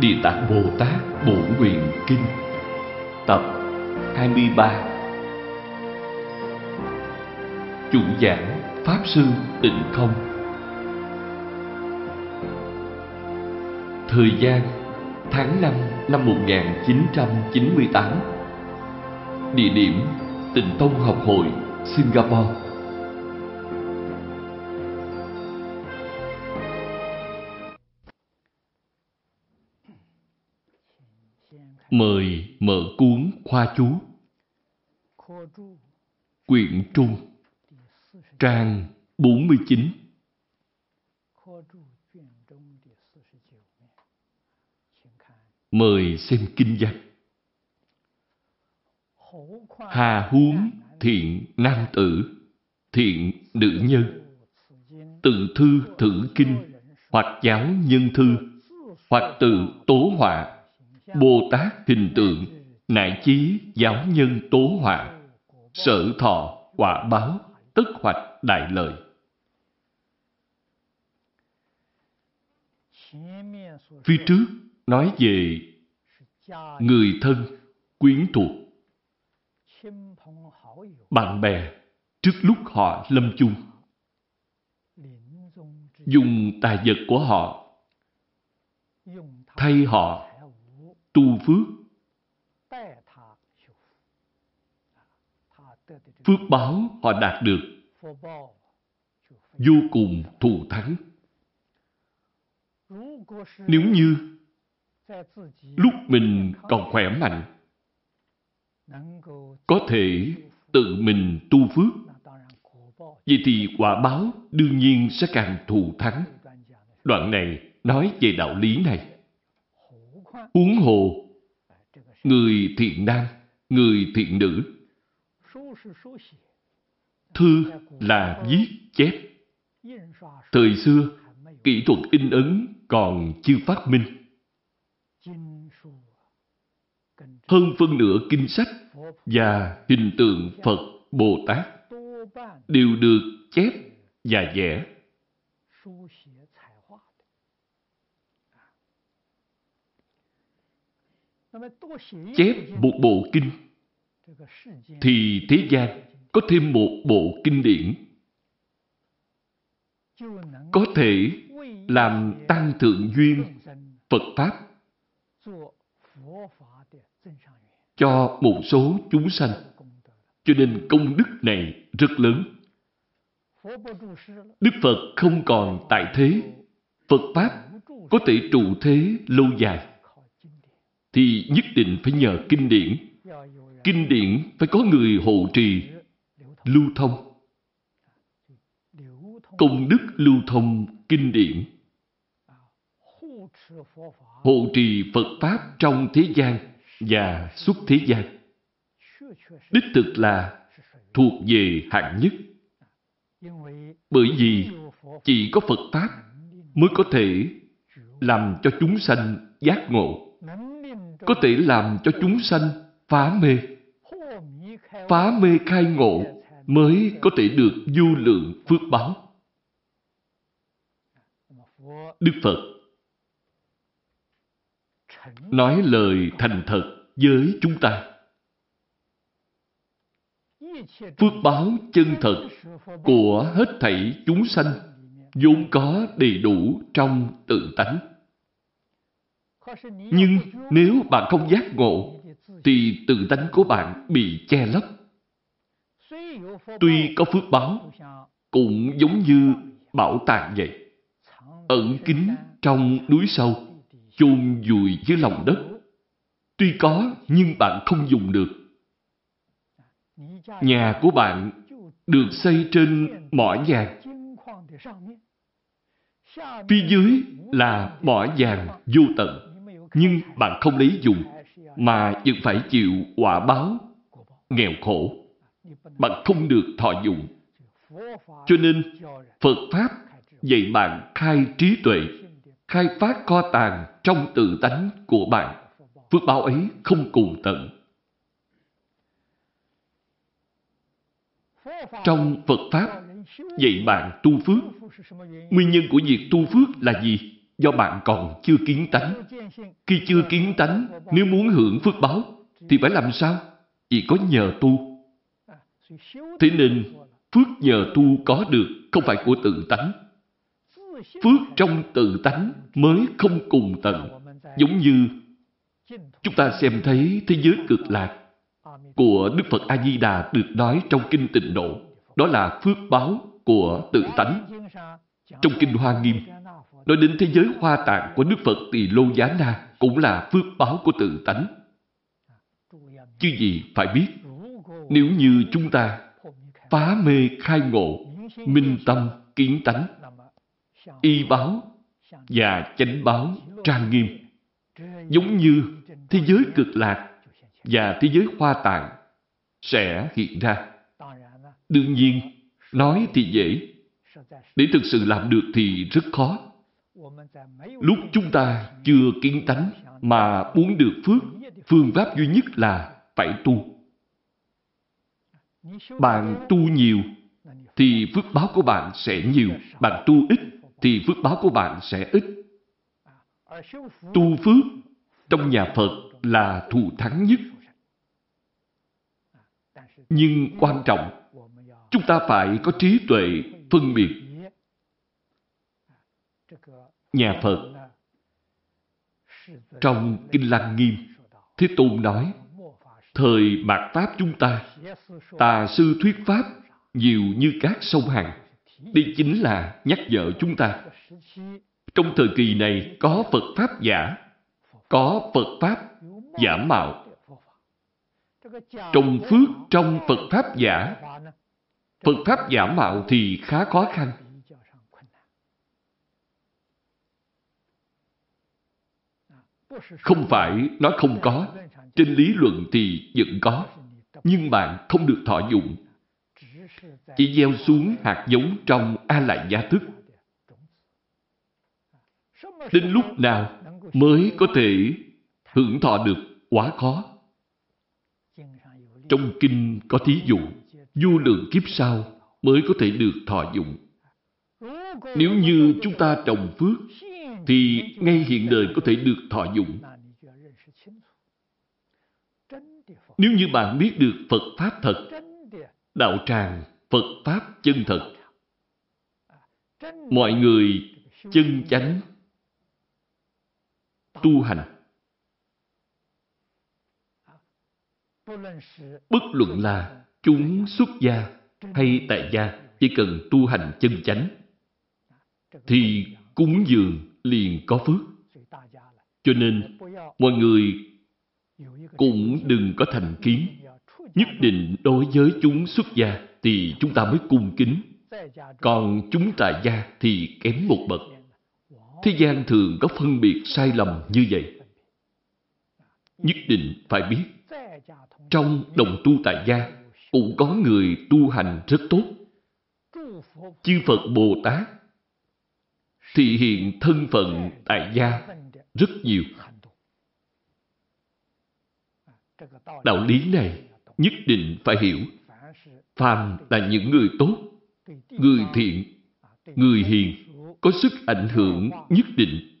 Địa Tạng Bồ Tát Bổn Nguyện Kinh. Tập 23 Chủ giảng Pháp Sư Tịnh Không. Thời gian tháng 5 năm 1998 Địa điểm Tịnh Tông Học Hội, Singapore. Mở cuốn Khoa Chú. Quyển Trung, Trang 49 Mời xem kinh văn. Hà huống thiện nam tử, Thiện nữ nhân. Tự thư thử kinh Hoặc giáo nhân thư Hoặc tự tố họa. Bồ Tát hình tượng, nại chí giáo nhân tố họa, sở thọ, quả báo, tất hoạch đại lợi. Phía trước nói về người thân, quyến thuộc, bạn bè trước lúc họ lâm chung, dùng tài vật của họ thay họ tu phước. Phước báo họ đạt được. Vô cùng thù thắng. Nếu như lúc mình còn khỏe mạnh, có thể tự mình tu phước. Vậy thì quả báo đương nhiên sẽ càng thù thắng. Đoạn này nói về đạo lý này. Huống hồ, người thiện nam, người thiện nữ. Thư là viết chép. Thời xưa, kỹ thuật in ấn còn chưa phát minh. Hơn phân nửa kinh sách và hình tượng Phật, Bồ Tát đều được chép và vẽ chép một bộ kinh thì thế gian có thêm một bộ kinh điển có thể làm tăng thượng duyên Phật Pháp cho một số chúng sanh. Cho nên công đức này rất lớn. Đức Phật không còn tại thế. Phật Pháp có thể trụ thế lâu dài thì nhất định phải nhờ kinh điển. Kinh điển phải có người hộ trì, lưu thông. Công đức lưu thông kinh điển. Hộ trì Phật Pháp trong thế gian và xuất thế gian. Đích thực là thuộc về hạng nhất. Bởi vì chỉ có Phật Pháp mới có thể làm cho chúng sanh giác ngộ có thể làm cho chúng sanh phá mê. Phá mê khai ngộ mới có thể được du lượng phước báo. Đức Phật nói lời thành thật với chúng ta. Phước báo chân thật của hết thảy chúng sanh vốn có đầy đủ trong tự tánh. Nhưng nếu bạn không giác ngộ, thì tự tánh của bạn bị che lấp. Tuy có phước báo, cũng giống như bảo tàng vậy. Ẩn kín trong núi sâu, chôn vùi dưới lòng đất. Tuy có, nhưng bạn không dùng được. Nhà của bạn được xây trên mỏ vàng. Phía dưới là mỏ vàng vô tận nhưng bạn không lấy dùng, mà vẫn phải chịu quả báo, nghèo khổ. Bạn không được thọ dụng. Cho nên, Phật Pháp dạy bạn khai trí tuệ, khai phát kho tàng trong tự tánh của bạn. Phước báo ấy không cùng tận. Trong Phật Pháp dạy bạn tu phước. Nguyên nhân của việc tu phước là gì? Do bạn còn chưa kiến tánh. Khi chưa kiến tánh, nếu muốn hưởng phước báo, thì phải làm sao? Chỉ có nhờ tu. Thế nên, phước nhờ tu có được không phải của tự tánh. Phước trong tự tánh mới không cùng tận. Giống như chúng ta xem thấy thế giới cực lạc của Đức Phật A-di-đà được nói trong Kinh Tịnh Độ. Đó là phước báo của tự tánh. Trong Kinh Hoa Nghiêm, nói đến thế giới hoa tạng của Đức Phật Tỳ Lô Giá Na cũng là phước báo của tự tánh. Chứ gì phải biết, nếu như chúng ta phá mê khai ngộ, minh tâm, kiến tánh, y báo và chánh báo trang nghiêm, giống như thế giới cực lạc và thế giới hoa tạng sẽ hiện ra. Đương nhiên, nói thì dễ, để thực sự làm được thì rất khó. Lúc chúng ta chưa kiến tánh mà muốn được phước, phương pháp duy nhất là phải tu. Bạn tu nhiều thì phước báo của bạn sẽ nhiều. Bạn tu ít thì phước báo của bạn sẽ ít. Tu phước trong nhà Phật là thù thắng nhất. Nhưng quan trọng, chúng ta phải có trí tuệ phân biệt. Nhà Phật trong Kinh Lăng Nghiêm, Thế Tôn nói, thời mạt Pháp chúng ta, tà sư thuyết Pháp nhiều như các sông Hằng. Đây chính là nhắc nhở chúng ta. Trong thời kỳ này có Phật Pháp giả, có Phật Pháp giả mạo. Trong phước trong Phật Pháp giả, Phật Pháp giả mạo thì khá khó khăn. Không phải nó không có, trên lý luận thì vẫn có, nhưng bạn không được thọ dụng. Chỉ gieo xuống hạt giống trong A Lại Gia Thức. Đến lúc nào mới có thể hưởng thọ được quá khó. Trong kinh có thí dụ, du lượng kiếp sau mới có thể được thọ dụng. Nếu như chúng ta trồng phước, thì ngay hiện đời có thể được thọ dụng. Nếu như bạn biết được Phật Pháp thật, đạo tràng Phật Pháp chân thật, mọi người chân chánh tu hành. Bất luận là chúng xuất gia hay tại gia, chỉ cần tu hành chân chánh, thì cúng dường liền có phước. Cho nên, mọi người cũng đừng có thành kiến. Nhất định đối với chúng xuất gia thì chúng ta mới cung kính. Còn chúng tại gia thì kém một bậc. Thế gian thường có phân biệt sai lầm như vậy. Nhất định phải biết, trong đồng tu tại gia cũng có người tu hành rất tốt. Chư Phật Bồ Tát thị hiện thân phận tại gia rất nhiều. Đạo lý này nhất định phải hiểu. Phàm là những người tốt, người thiện, người hiền, có sức ảnh hưởng nhất định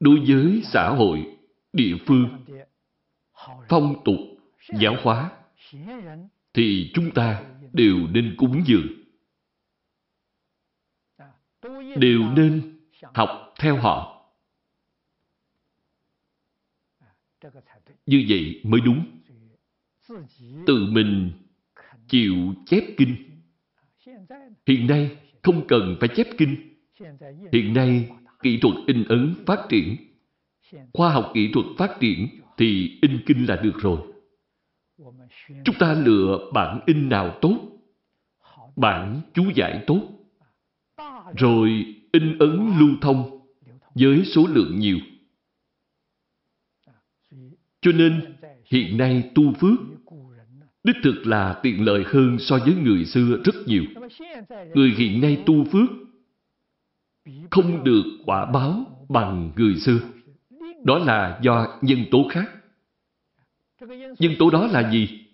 đối với xã hội, địa phương, phong tục, giáo hóa, thì chúng ta đều nên cúng dường. Đều nên học theo họ. Như vậy mới đúng. Tự mình chịu chép kinh. Hiện nay không cần phải chép kinh. Hiện nay kỹ thuật in ấn phát triển. Khoa học kỹ thuật phát triển thì in kinh là được rồi. Chúng ta lựa bản in nào tốt, bản chú giải tốt, rồi in ấn lưu thông với số lượng nhiều. Cho nên, hiện nay tu phước đích thực là tiện lợi hơn so với người xưa rất nhiều. Người hiện nay tu phước không được quả báo bằng người xưa. Đó là do nhân tố khác. Nhân tố đó là gì?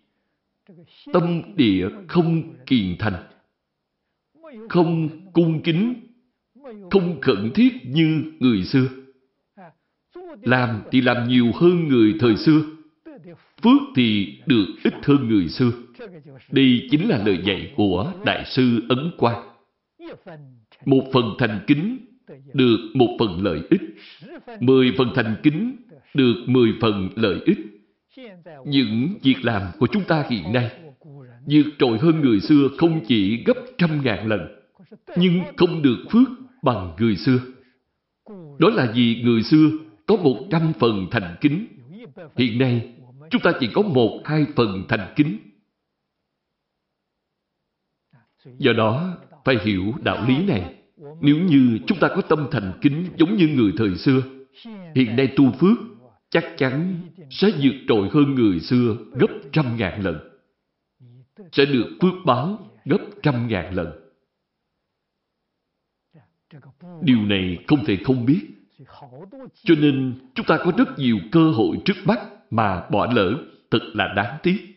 Tâm địa không kiền thành, không cung kính, không khẩn thiết như người xưa. Làm thì làm nhiều hơn người thời xưa. Phước thì được ít hơn người xưa. Đây chính là lời dạy của Đại sư Ấn Quang. Một phần thành kính được một phần lợi ích. Mười phần thành kính được mười phần lợi ích. Những việc làm của chúng ta hiện nay vượt trội hơn người xưa không chỉ gấp trăm ngàn lần, nhưng không được phước bằng người xưa. Đó là vì người xưa có một trăm phần thành kính. Hiện nay, chúng ta chỉ có một hai phần thành kính. Do đó, phải hiểu đạo lý này. Nếu như chúng ta có tâm thành kính giống như người thời xưa, hiện nay tu phước chắc chắn sẽ vượt trội hơn người xưa gấp trăm ngàn lần. Sẽ được phước báo gấp trăm ngàn lần. Điều này không thể không biết. Cho nên chúng ta có rất nhiều cơ hội trước mắt mà bỏ lỡ thật là đáng tiếc.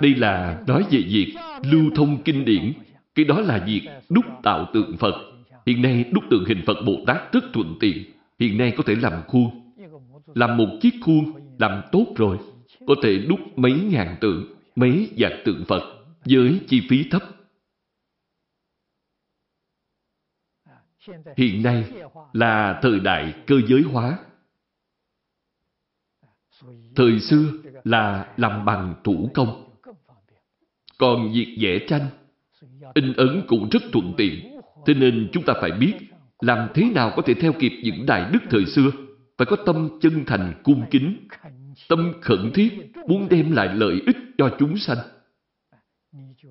Đây là nói về việc lưu thông kinh điển. Cái đó là việc đúc tạo tượng Phật. Hiện nay đúc tượng hình Phật Bồ Tát rất thuận tiện. Hiện nay có thể làm khuôn. Làm một chiếc khuôn, làm tốt rồi. Có thể đúc mấy ngàn tượng, mấy vạn tượng Phật với chi phí thấp. Hiện nay là thời đại cơ giới hóa. Thời xưa là làm bằng thủ công. Còn việc vẽ tranh, in ấn cũng rất thuận tiện. Thế nên chúng ta phải biết làm thế nào có thể theo kịp những đại đức thời xưa. Phải có tâm chân thành cung kính, tâm khẩn thiết muốn đem lại lợi ích cho chúng sanh.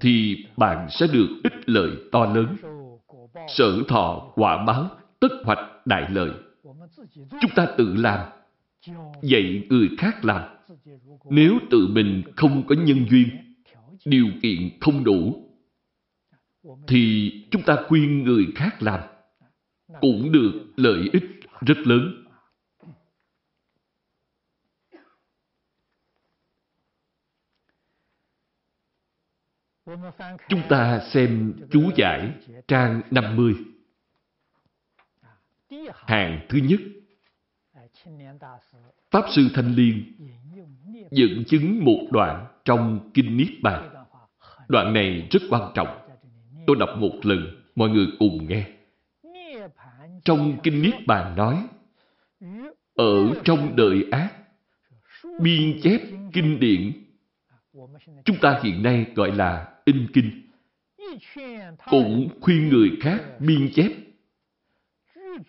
Thì bạn sẽ được ích lợi to lớn. Sở thọ quả báo, tất hoạch đại lợi. Chúng ta tự làm, dạy người khác làm. Nếu tự mình không có nhân duyên, điều kiện không đủ, thì chúng ta khuyên người khác làm, cũng được lợi ích rất lớn. Chúng ta xem chú giải trang 50. Hàng thứ nhất Pháp Sư Thanh Liên dẫn chứng một đoạn trong Kinh Niết Bàn. Đoạn này rất quan trọng. Tôi đọc một lần, mọi người cùng nghe. Trong Kinh Niết Bàn nói, ở trong đời ác, biên chép kinh điển, chúng ta hiện nay gọi là in kinh, cũng khuyên người khác biên chép,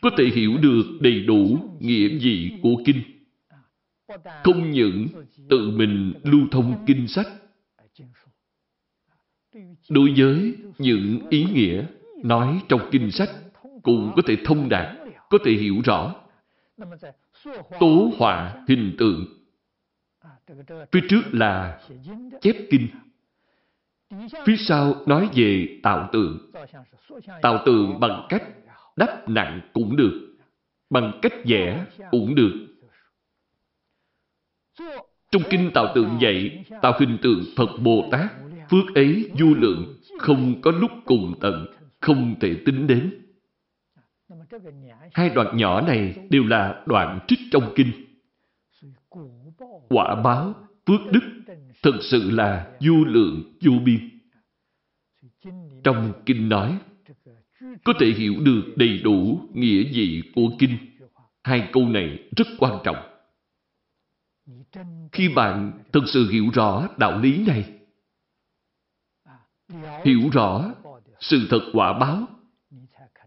có thể hiểu được đầy đủ nghĩa vị của kinh. Không những tự mình lưu thông kinh sách. Đối với những ý nghĩa nói trong kinh sách cũng có thể thông đạt có thể hiểu rõ. Tố họa hình tượng. Phía trước là chép kinh phía sau nói về tạo tượng tạo tượng bằng cách đắp nặng cũng được bằng cách vẽ cũng được trong kinh tạo tượng dạy, tạo hình tượng Phật Bồ Tát, phước ấy vô lượng, không có lúc cùng tận, không thể tính đến. Hai đoạn nhỏ này đều là đoạn trích trong kinh. Quả báo, phước đức, thật sự là vô lượng, vô biên. Trong kinh nói, có thể hiểu được đầy đủ nghĩa vị của kinh. Hai câu này rất quan trọng. Khi bạn thực sự hiểu rõ đạo lý này, hiểu rõ sự thật quả báo,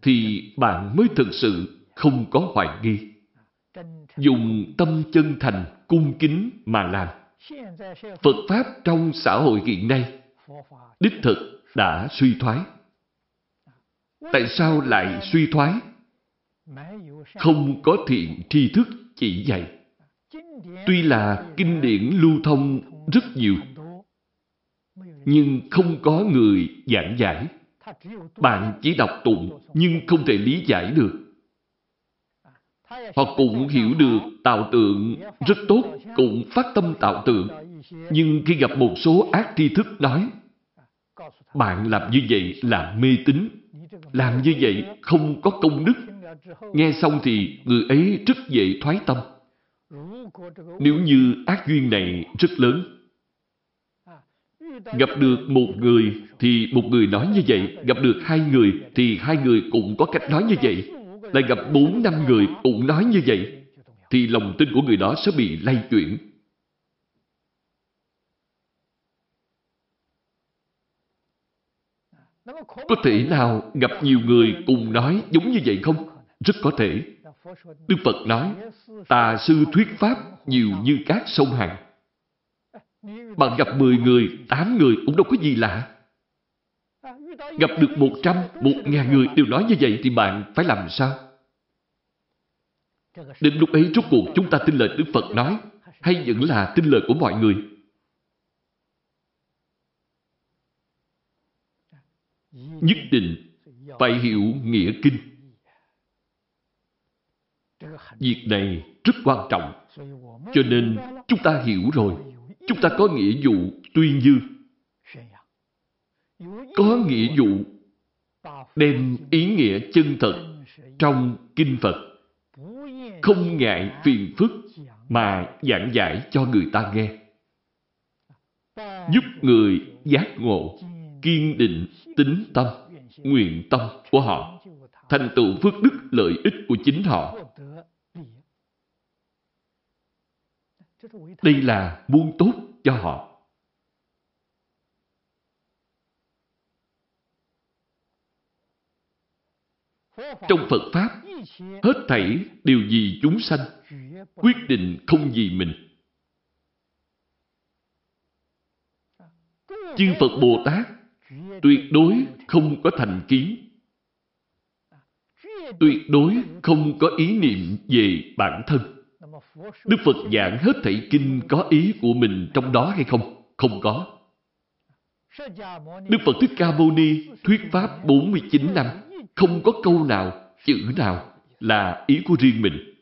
thì bạn mới thực sự không có hoài nghi. Dùng tâm chân thành, cung kính mà làm. Phật Pháp trong xã hội hiện nay, đích thực đã suy thoái. Tại sao lại suy thoái? Không có thiện tri thức chỉ dạy. Tuy là kinh điển lưu thông rất nhiều, nhưng không có người giảng giải. Bạn chỉ đọc tụng nhưng không thể lý giải được. Họ cũng hiểu được tạo tượng rất tốt, cũng phát tâm tạo tượng. Nhưng khi gặp một số ác tri thức nói, Bạn làm như vậy là mê tín. Làm như vậy không có công đức. Nghe xong thì người ấy rất dễ thoái tâm. Nếu như ác duyên này rất lớn, gặp được một người thì một người nói như vậy, gặp được hai người thì hai người cũng có cách nói như vậy, lại gặp bốn năm người cũng nói như vậy, thì lòng tin của người đó sẽ bị lay chuyển. Có thể nào gặp nhiều người cùng nói giống như vậy không? Rất có thể. Đức Phật nói, tà sư thuyết pháp nhiều như các sông Hằng. Bạn gặp 10 người, 8 người cũng đâu có gì lạ. Gặp được 100, 1.000 người đều nói như vậy thì bạn phải làm sao? Đến lúc ấy rốt cuộc chúng ta tin lời Đức Phật nói hay vẫn là tin lời của mọi người? Nhất định phải hiểu nghĩa kinh. Việc này rất quan trọng. Cho nên chúng ta hiểu rồi. Chúng ta có nghĩa vụ tuyên dương. Có nghĩa vụ đem ý nghĩa chân thật trong kinh Phật. Không ngại phiền phức mà giảng giải cho người ta nghe. Giúp người giác ngộ, kiên định tính tâm, nguyện tâm của họ, thành tựu phước đức lợi ích của chính họ. Đây là muôn tốt cho họ. Trong Phật Pháp, hết thảy đều vì chúng sanh, quyết định không vì mình. Chư Phật Bồ Tát tuyệt đối không có thành kiến, tuyệt đối không có ý niệm về bản thân. Đức Phật giảng hết thảy kinh có ý của mình trong đó hay không? Không có. Đức Phật Thích Ca Mâu Ni thuyết Pháp 49 năm, không có câu nào, chữ nào là ý của riêng mình.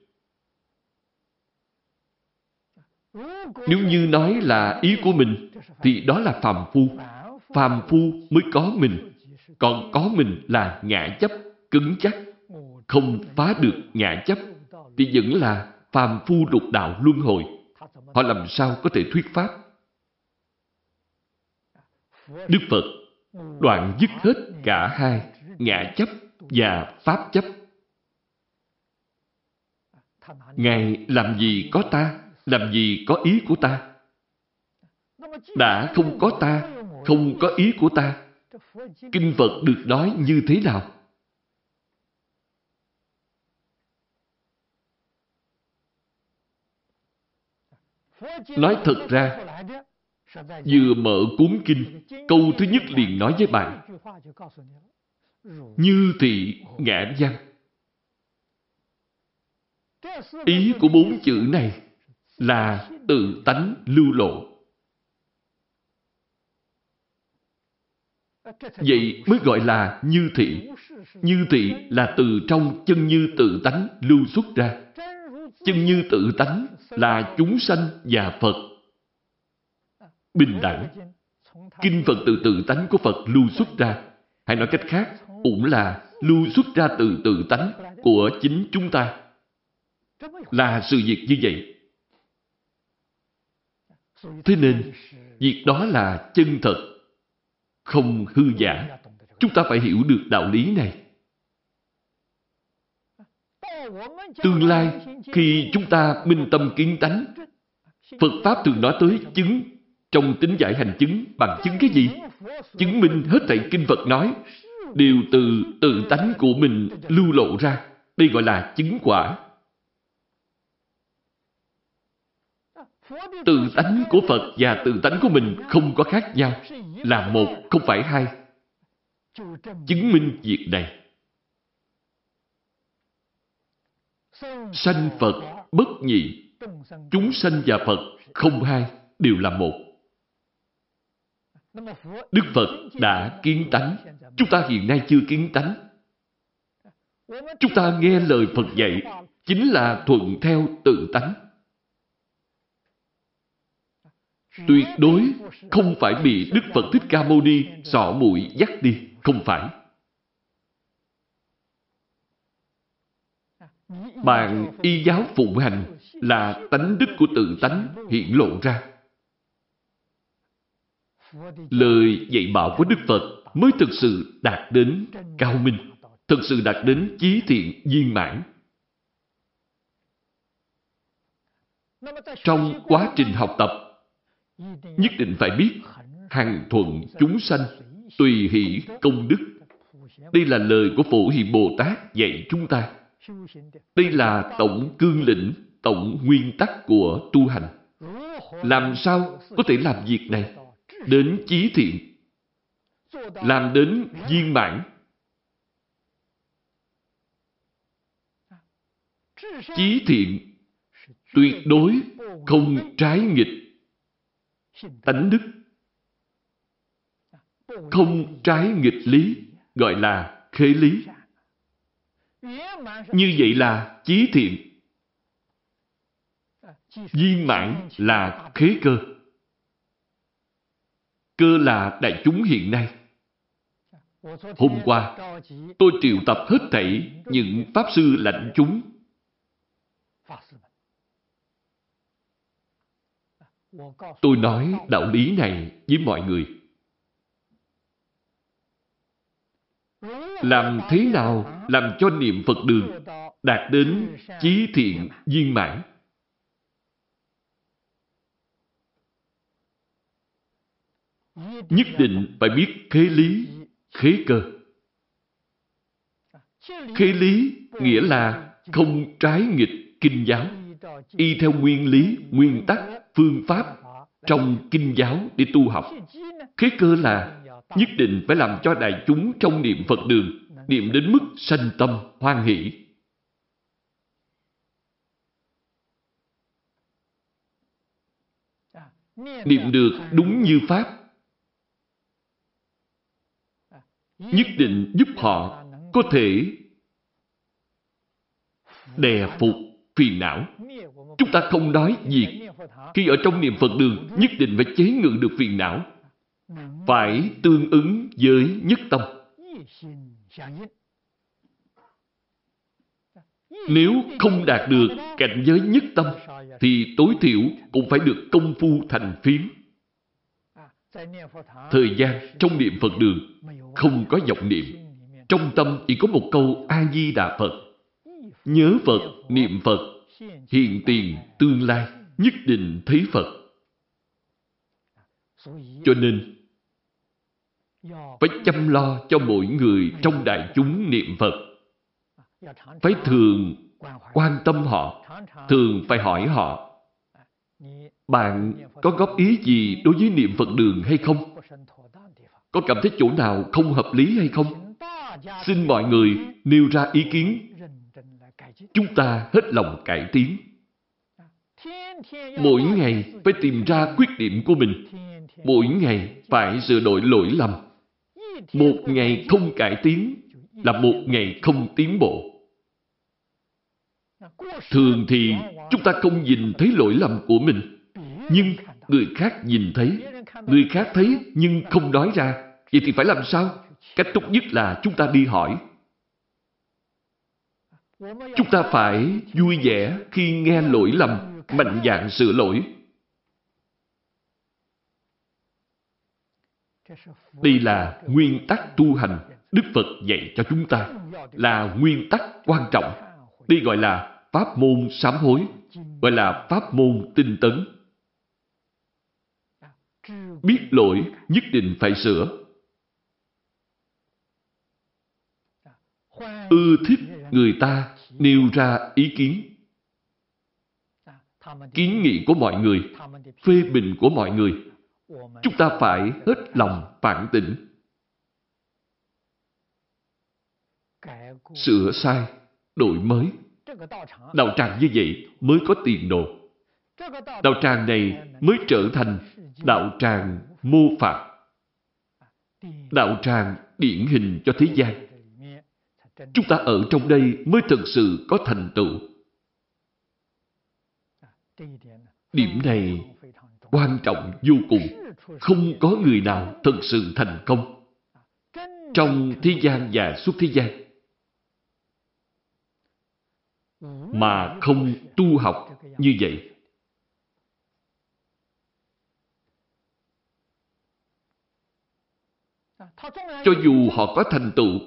Nếu như nói là ý của mình, thì đó là phàm phu. Phàm phu mới có mình. Còn có mình là ngã chấp, cứng chắc. Không phá được ngã chấp, thì vẫn là phàm phu lục đạo luân hồi. Họ làm sao có thể thuyết pháp? Đức Phật đoạn dứt hết cả hai ngã chấp và pháp chấp. Ngài làm gì có ta, làm gì có ý của ta. Đã không có ta, không có ý của ta. Kinh Phật được nói như thế nào? Nói thật ra, vừa mở cuốn kinh, câu thứ nhất liền nói với bạn, như thị ngã văn. Ý của bốn chữ này là tự tánh lưu lộ. Vậy mới gọi là như thị. Như thị là từ trong chân như tự tánh lưu xuất ra. Chân như tự tánh là chúng sanh và Phật. Bình đẳng. Kinh Phật từ tự tánh của Phật lưu xuất ra. Hay nói cách khác, cũng là lưu xuất ra từ tự tánh của chính chúng ta. Là sự việc như vậy. Thế nên, việc đó là chân thật, không hư giả. Chúng ta phải hiểu được đạo lý này. Tương lai, khi chúng ta minh tâm kiến tánh, Phật Pháp thường nói tới chứng. Trong tính giải hành chứng, bằng chứng cái gì? Chứng minh hết thảy kinh Phật nói, đều từ tự tánh của mình lưu lộ ra. Đây gọi là chứng quả. Tự tánh của Phật và tự tánh của mình không có khác nhau. Là một, không phải hai. Chứng minh việc này. Sanh Phật bất nhị. Chúng sanh và Phật không hai, đều là một. Đức Phật đã kiến tánh. Chúng ta hiện nay chưa kiến tánh. Chúng ta nghe lời Phật dạy chính là thuận theo tự tánh. tuyệt đối không phải bị Đức Phật Thích Ca Mâu Ni sọ mũi dắt đi, không phải. Bạn y giáo phụng hành là tánh đức của tự tánh hiện lộ ra. Lời dạy bảo của Đức Phật mới thực sự đạt đến cao minh, thực sự đạt đến chí thiện viên mãn. Trong quá trình học tập, nhất định phải biết hằng thuận chúng sanh, tùy hỷ công đức. Đây là lời của Phổ Hiền Bồ Tát dạy chúng ta. Đây là tổng cương lĩnh, tổng nguyên tắc của tu hành. Làm sao có thể làm việc này đến chí thiện, làm đến viên mãn? Chí thiện tuyệt đối không trái nghịch. Tánh đức không trái nghịch lý, gọi là khế lý. Như vậy là chí thiện. Viên mãn là khế cơ. Cơ là đại chúng hiện nay hôm qua, tôi triệu tập hết thảy những pháp sư lãnh chúng. Tôi nói đạo lý này với mọi người. Làm thế nào làm cho niệm phật đường đạt đến chí thiện viên mãn? Nhất định phải biết khế lý khế cơ khế lý nghĩa là không trái nghịch kinh giáo, y theo nguyên lý, nguyên tắc, phương pháp trong kinh giáo để tu học khế cơ là nhất định phải làm cho đại chúng trong niệm Phật đường, niệm đến mức sanh tâm hoan hỷ. Niệm được đúng như Pháp nhất định giúp họ có thể đè phục phiền não. Chúng ta không nói gì khi ở trong niệm Phật đường nhất định phải chế ngự được phiền não phải tương ứng với nhất tâm. Nếu không đạt được cảnh giới nhất tâm, thì tối thiểu cũng phải được công phu thành phím Thời gian trong niệm Phật đường không có vọng niệm. Trong tâm chỉ có một câu A-di-đà Phật. Nhớ Phật, niệm Phật, hiện tiền, tương lai, nhất định thấy Phật. Cho nên, phải chăm lo cho mỗi người trong đại chúng niệm Phật. Phải thường quan tâm họ, thường phải hỏi họ. Bạn có góp ý gì đối với niệm Phật đường hay không? Có cảm thấy chỗ nào không hợp lý hay không? Xin mọi người nêu ra ý kiến. Chúng ta hết lòng cải tiến. Mỗi ngày phải tìm ra khuyết điểm của mình. Mỗi ngày phải sửa đổi lỗi lầm một ngày không cải tiến là một ngày không tiến bộ. Thường thì chúng ta không nhìn thấy lỗi lầm của mình, nhưng người khác nhìn thấy, người khác thấy nhưng không nói ra. Vậy thì phải làm sao? Cách tốt nhất là chúng ta đi hỏi. Chúng ta phải vui vẻ khi nghe lỗi lầm, mạnh dạn sửa lỗi. Đây là nguyên tắc tu hành Đức Phật dạy cho chúng ta là nguyên tắc quan trọng. Đây gọi là pháp môn sám hối, gọi là pháp môn tinh tấn. Biết lỗi nhất định phải sửa. Ưa thích người ta nêu ra ý kiến. Kiến nghị của mọi người, phê bình của mọi người Chúng ta phải hết lòng phản tỉnh. Sửa sai, đổi mới. Đạo tràng như vậy mới có tiền đồ. Đạo tràng này mới trở thành đạo tràng mô phạm. Đạo tràng điển hình cho thế gian. Chúng ta ở trong đây mới thực sự có thành tựu. Điểm này quan trọng vô cùng. Không có người nào thực sự thành công trong thế gian và suốt thế gian mà không tu học như vậy. Cho dù họ có thành tựu,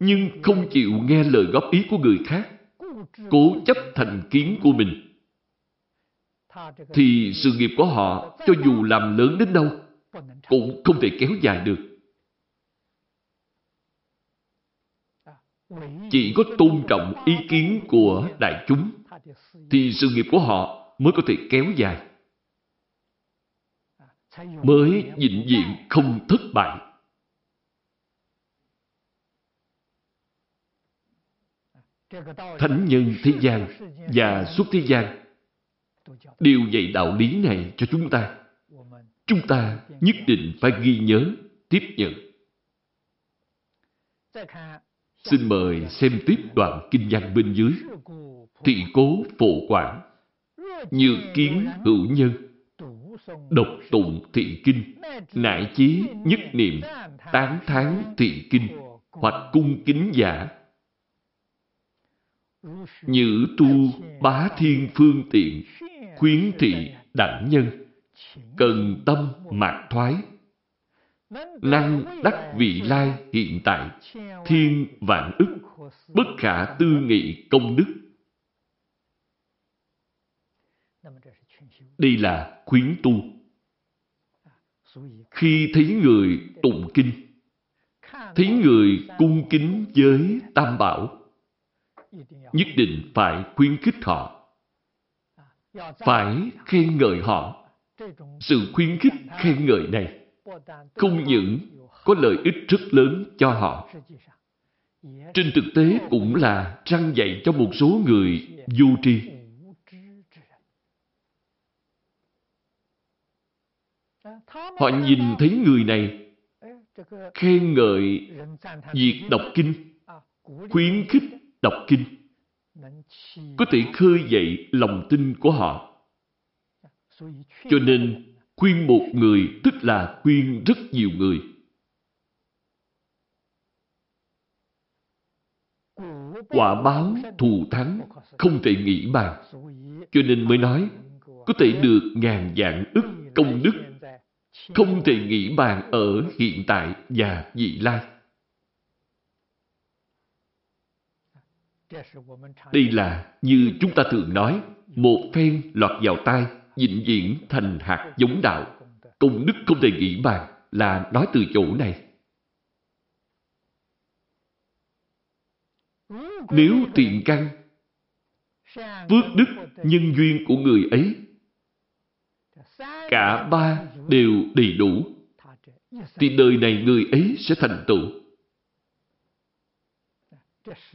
nhưng không chịu nghe lời góp ý của người khác, cố chấp thành kiến của mình, thì sự nghiệp của họ cho dù làm lớn đến đâu cũng không thể kéo dài được. Chỉ có tôn trọng ý kiến của đại chúng thì sự nghiệp của họ mới có thể kéo dài. Mới vĩnh viễn không thất bại. Thánh nhân thế gian và suốt thế gian đều dạy đạo lý này cho chúng ta. Chúng ta nhất định phải ghi nhớ, tiếp nhận. Xin mời xem tiếp đoạn kinh văn bên dưới. Thị cố phổ quản, như kiến hữu nhân, độc tụng thị kinh, nại chí nhất niệm, tán thán thị kinh, hoặc cung kính giả nhữ tu bá thiên phương tiện, khuyến thị đẳng nhân, cần tâm mạc thoái, năng đắc vị lai hiện tại, thiên vạn ức, bất khả tư nghị công đức. Đây là khuyến tu. Khi thấy người tụng kinh, thấy người cung kính với Tam Bảo, nhất định phải khuyến khích họ phải khen ngợi họ. Sự khuyến khích khen ngợi này không những có lợi ích rất lớn cho họ, trên thực tế cũng là răng dạy cho một số người vô tri. Họ nhìn thấy người này khen ngợi việc đọc kinh, khuyến khích đọc kinh có thể khơi dậy lòng tin của họ. Cho nên, khuyên một người tức là khuyên rất nhiều người. Quả báo thù thắng không thể nghĩ bàn. Cho nên mới nói, có thể được ngàn dạng ức công đức, không thể nghĩ bàn ở hiện tại và vị lai. Đây là như chúng ta thường nói, một phen lọt vào tai, vĩnh viễn thành hạt giống đạo. Công đức không thể nghĩ bàn là nói từ chỗ này. Nếu tiện căn, phước đức, nhân duyên của người ấy, cả ba đều đầy đủ, thì đời này người ấy sẽ thành tựu.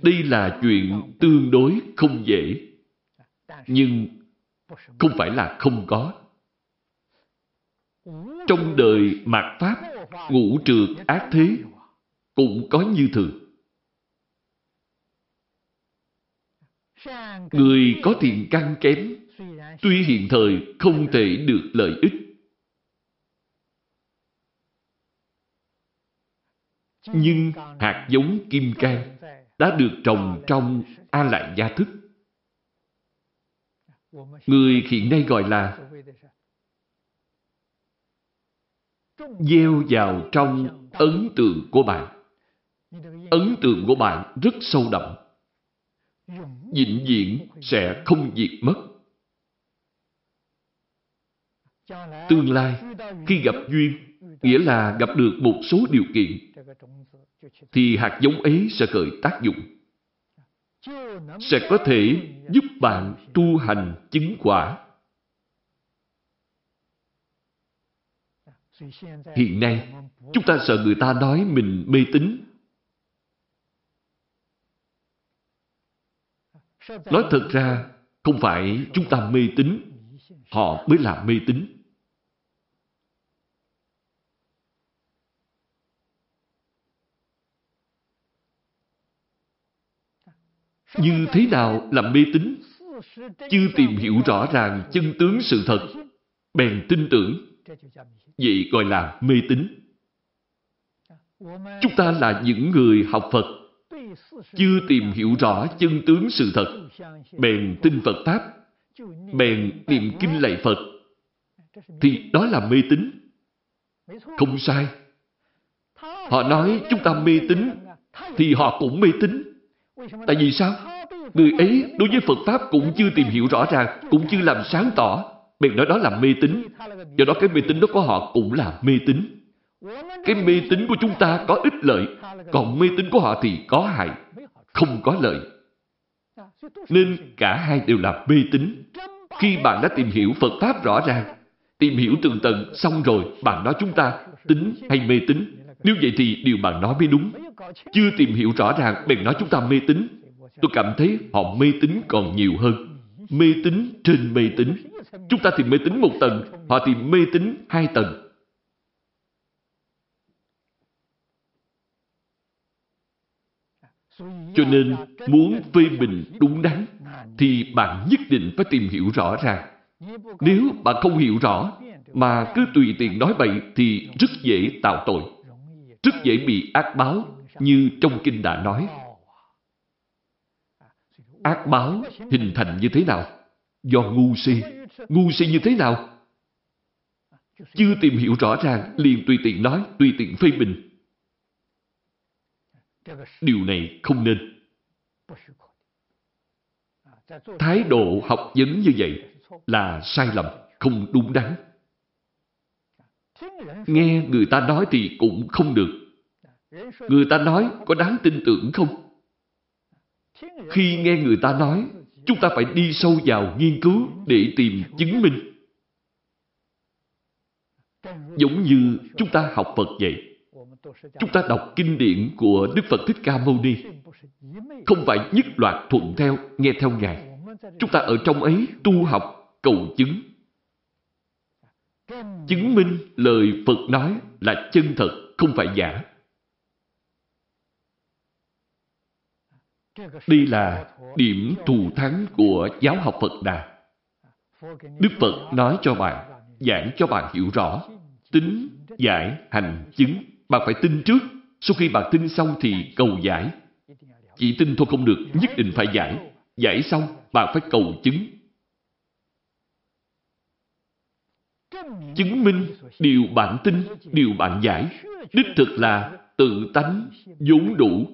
Đây là chuyện tương đối không dễ, nhưng không phải là không có. Trong đời mạt Pháp, ngũ trượt ác thế cũng có như thường. Người có thiện căn kém, tuy hiện thời không thể được lợi ích, nhưng hạt giống kim cang đã được trồng trong A Lại Gia Thức. Người hiện nay gọi là gieo vào trong ấn tượng của bạn. Ấn tượng của bạn rất sâu đậm. Vĩnh viễn sẽ không diệt mất. Tương lai, khi gặp duyên, nghĩa là gặp được một số điều kiện, thì hạt giống ấy sẽ khởi tác dụng. Sẽ có thể giúp bạn tu hành chứng quả. Hiện nay, chúng ta sợ người ta nói mình mê tín. Nói thật ra, không phải chúng ta mê tín, họ mới là mê tín. Như thế nào làm mê tín? Chưa tìm hiểu rõ ràng chân tướng sự thật, bèn tin tưởng, vậy gọi là mê tín. Chúng ta là những người học Phật, chưa tìm hiểu rõ chân tướng sự thật, bèn tin Phật Pháp, bèn niệm kinh lạy Phật, thì đó là mê tín. Không sai. Họ nói chúng ta mê tín, thì họ cũng mê tín. Tại vì sao? Người ấy đối với Phật Pháp cũng chưa tìm hiểu rõ ràng, cũng chưa làm sáng tỏ. Bèn nói đó là mê tín. Do đó cái mê tín đó của họ cũng là mê tín. Cái mê tín của chúng ta có ích lợi, còn mê tín của họ thì có hại, không có lợi. Nên cả hai đều là mê tín. Khi bạn đã tìm hiểu Phật Pháp rõ ràng, tìm hiểu tường tận xong rồi, bạn nói chúng ta tính hay mê tín. Nếu vậy thì điều bạn nói mới đúng. Chưa tìm hiểu rõ ràng, bèn nói chúng ta mê tín. Tôi cảm thấy họ mê tín còn nhiều hơn. Mê tín trên mê tín. Chúng ta thì mê tín một tầng, họ thì mê tín hai tầng. Cho nên, muốn phê bình đúng đắn, thì bạn nhất định phải tìm hiểu rõ ràng. Nếu bạn không hiểu rõ, mà cứ tùy tiện nói bậy thì rất dễ tạo tội. Rất dễ bị ác báo, như trong kinh đã nói. Ác báo hình thành như thế nào? Do ngu si. Ngu si như thế nào? Chưa tìm hiểu rõ ràng, liền tùy tiện nói, tùy tiện phê bình. Điều này không nên. Thái độ học vấn như vậy là sai lầm, không đúng đắn. Nghe người ta nói thì cũng không được. Người ta nói có đáng tin tưởng không? Khi nghe người ta nói, chúng ta phải đi sâu vào nghiên cứu để tìm chứng minh. Giống như chúng ta học Phật vậy. Chúng ta đọc kinh điển của Đức Phật Thích Ca Mâu Ni. Không phải nhất loạt thuận theo, nghe theo Ngài. Chúng ta ở trong ấy tu học, cầu chứng. Chứng minh lời Phật nói là chân thật, không phải giả. Đây là điểm thù thắng của giáo học Phật Đà. Đức Phật nói cho bạn, giảng cho bạn hiểu rõ, tính, giải, hành, chứng. Bạn phải tin trước, sau khi bạn tin xong thì cầu giải. Chỉ tin thôi không được, nhất định phải giải. Giải xong, bạn phải cầu chứng. Chứng minh điều bạn tin, điều bạn giải, đích thực là tự tánh, vốn đủ,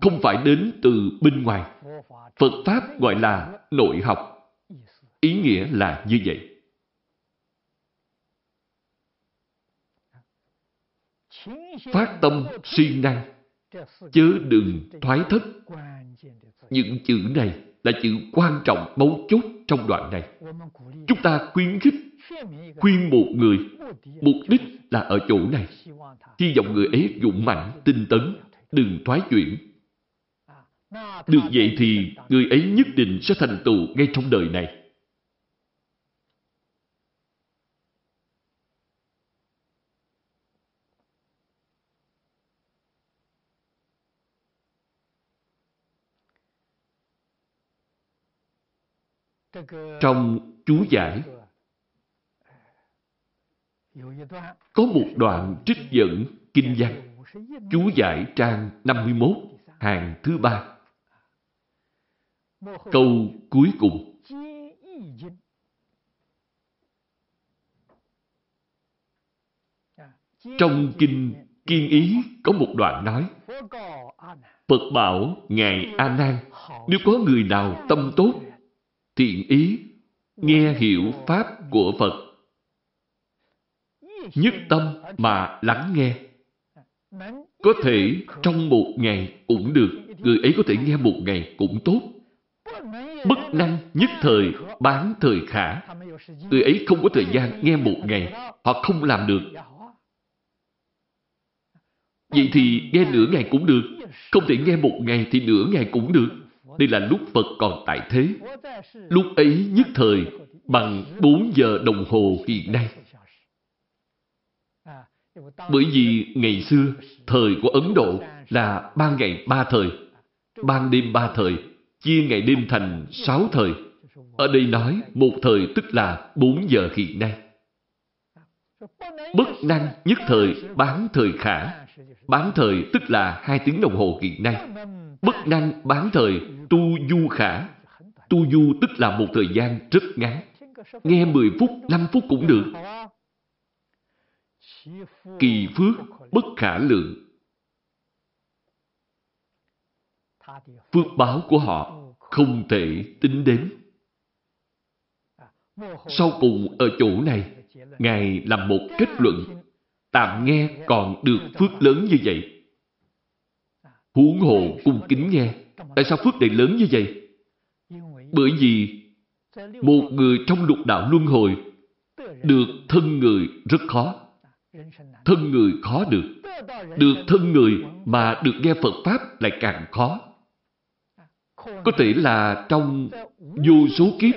không phải đến từ bên ngoài. Phật Pháp gọi là nội học. Ý nghĩa là như vậy. Phát tâm siêng năng, chớ đừng thoái thất. Những chữ này là chữ quan trọng mấu chốt trong đoạn này. Chúng ta khuyến khích, khuyên một người, mục đích là ở chỗ này. Hy vọng người ấy dũng mạnh, tinh tấn, đừng thoái chuyển. Được vậy thì người ấy nhất định sẽ thành tựu ngay trong đời này. Trong chú giải. Có một đoạn trích dẫn kinh văn, chú giải trang 51 hàng thứ ba. Câu cuối cùng. Trong kinh kiên ý có một đoạn nói, Phật bảo Ngài A Nan, nếu có người nào tâm tốt thiện ý, nghe hiểu pháp của Phật. Nhất tâm mà lắng nghe. Có thể trong một ngày cũng được, người ấy có thể nghe một ngày cũng tốt. Bất năng nhất thời, bán thời khả. Người ấy không có thời gian nghe một ngày, họ không làm được. Vậy thì nghe nửa ngày cũng được, không thể nghe một ngày thì nửa ngày cũng được đây là lúc Phật còn tại thế lúc ấy nhất thời, bằng 4 giờ đồng hồ hiện nay bởi vì ngày xưa, thời của Ấn Độ là ba ngày ba thời ban đêm ba thời, chia ngày đêm thành sáu thời Ở đây nói một thời tức là 4 giờ hiện nay. Bất năng nhất thời bán thời khả. Bán thời tức là hai tiếng đồng hồ hiện nay. Bất năng bán thời tu du khả. Tu du tức là một thời gian rất ngắn. Nghe 10 phút, 5 phút cũng được. Kỳ phước bất khả lượng. Phước báo của họ không thể tính đến. Sau cùng ở chỗ này, Ngài làm một kết luận, tạm nghe còn được phước lớn như vậy. Huống hồ cung kính nghe, tại sao phước này lớn như vậy? Bởi vì một người trong lục đạo luân hồi được thân người rất khó. Thân người khó được. Được thân người mà được nghe Phật Pháp lại càng khó. Có thể là trong vô số kiếp,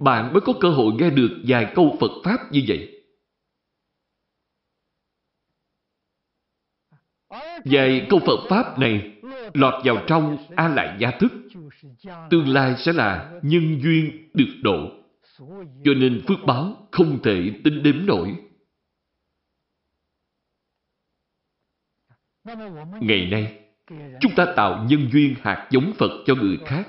bạn mới có cơ hội nghe được vài câu Phật Pháp như vậy. Vài câu Phật Pháp này lọt vào trong A Lại Gia Thức, tương lai sẽ là nhân duyên được độ. Cho nên phước báo không thể tính đếm nổi. Ngày nay, chúng ta tạo nhân duyên hạt giống Phật cho người khác.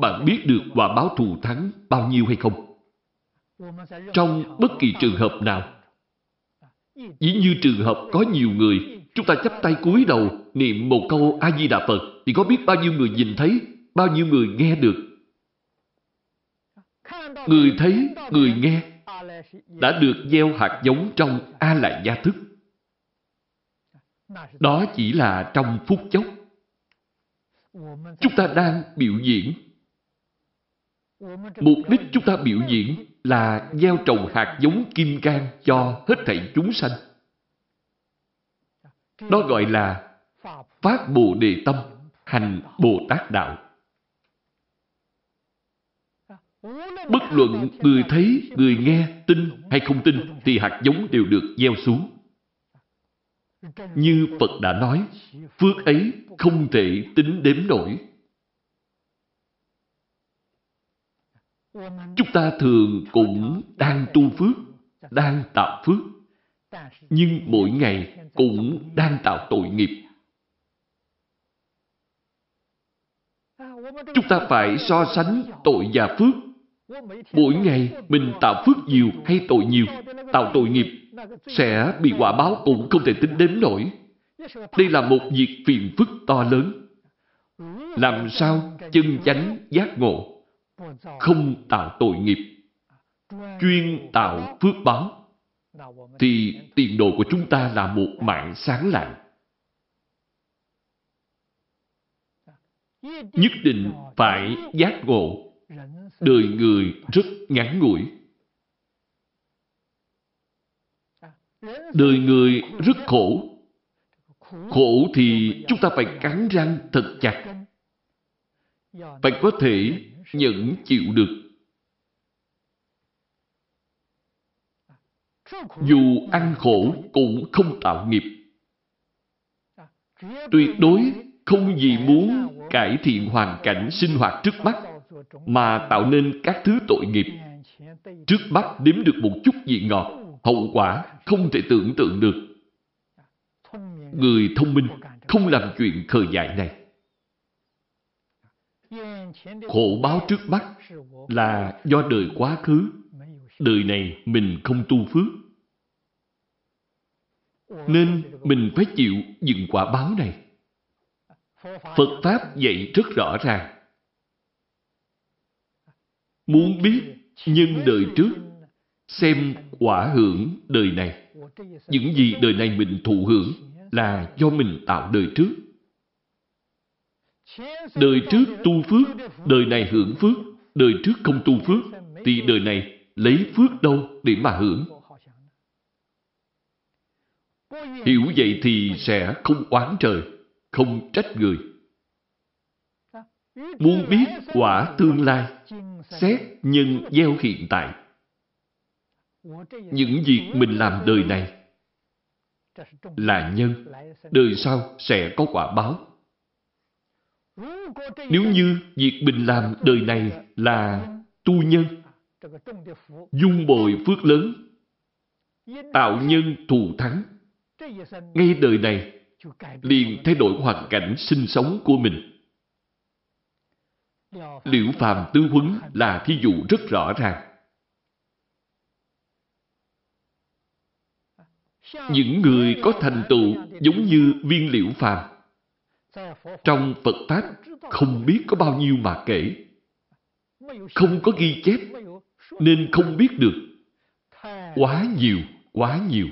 Bạn biết được quả báo thù thắng bao nhiêu hay không? Trong bất kỳ trường hợp nào, Dĩ như trường hợp có nhiều người, chúng ta chắp tay cúi đầu, niệm một câu A-di-đà Phật, thì có biết bao nhiêu người nhìn thấy, bao nhiêu người nghe được. Người thấy, người nghe, đã được gieo hạt giống trong A-lại gia thức. Đó chỉ là trong phút chốc. Chúng ta đang biểu diễn. Mục đích chúng ta biểu diễn là gieo trồng hạt giống kim cang cho hết thảy chúng sanh. Đó gọi là phát Bồ Đề Tâm, hành Bồ Tát Đạo. Bất luận người thấy, người nghe, tin hay không tin thì hạt giống đều được gieo xuống. Như Phật đã nói, phước ấy không thể tính đếm nổi. Chúng ta thường cũng đang tu phước, đang tạo phước, nhưng mỗi ngày cũng đang tạo tội nghiệp. Chúng ta phải so sánh tội và phước. Mỗi ngày mình tạo phước nhiều hay tội nhiều, tạo tội nghiệp sẽ bị quả báo cũng không thể tính đến nổi. Đây là một việc phiền phức to lớn. Làm sao chân chánh giác ngộ, không tạo tội nghiệp, chuyên tạo phước báo, thì tiền đồ của chúng ta là một mạng sáng lạng. Nhất định phải giác ngộ, đời người rất ngắn ngủi. Đời người rất khổ. Khổ thì chúng ta phải cắn răng thật chặt. Phải có thể nhẫn chịu được. Dù ăn khổ cũng không tạo nghiệp. Tuyệt đối không vì muốn cải thiện hoàn cảnh sinh hoạt trước mắt mà tạo nên các thứ tội nghiệp. Trước mắt đếm được một chút vị ngọt, hậu quả không thể tưởng tượng được. Người thông minh không làm chuyện khờ dại này. Khổ báo trước mắt là do đời quá khứ. Đời này mình không tu phước. Nên mình phải chịu những quả báo này. Phật Pháp dạy rất rõ ràng. Muốn biết nhân đời trước, xem quả hưởng đời này. Những gì đời này mình thụ hưởng là do mình tạo đời trước. Đời trước tu phước, đời này hưởng phước. Đời trước không tu phước, thì đời này lấy phước đâu để mà hưởng. Hiểu vậy thì sẽ không oán trời, không trách người. Muốn biết quả tương lai, xét nhân gieo hiện tại những việc mình làm đời này là nhân, đời sau sẽ có quả báo. Nếu như việc mình làm đời này là tu nhân, dung bồi phước lớn, tạo nhân thù thắng, ngay đời này liền thay đổi hoàn cảnh sinh sống của mình. Liễu phàm tư huấn là thí dụ rất rõ ràng. Những người có thành tựu giống như viên liễu phàm trong Phật Pháp không biết có bao nhiêu mà kể. Không có ghi chép nên không biết được. Quá nhiều, quá nhiều.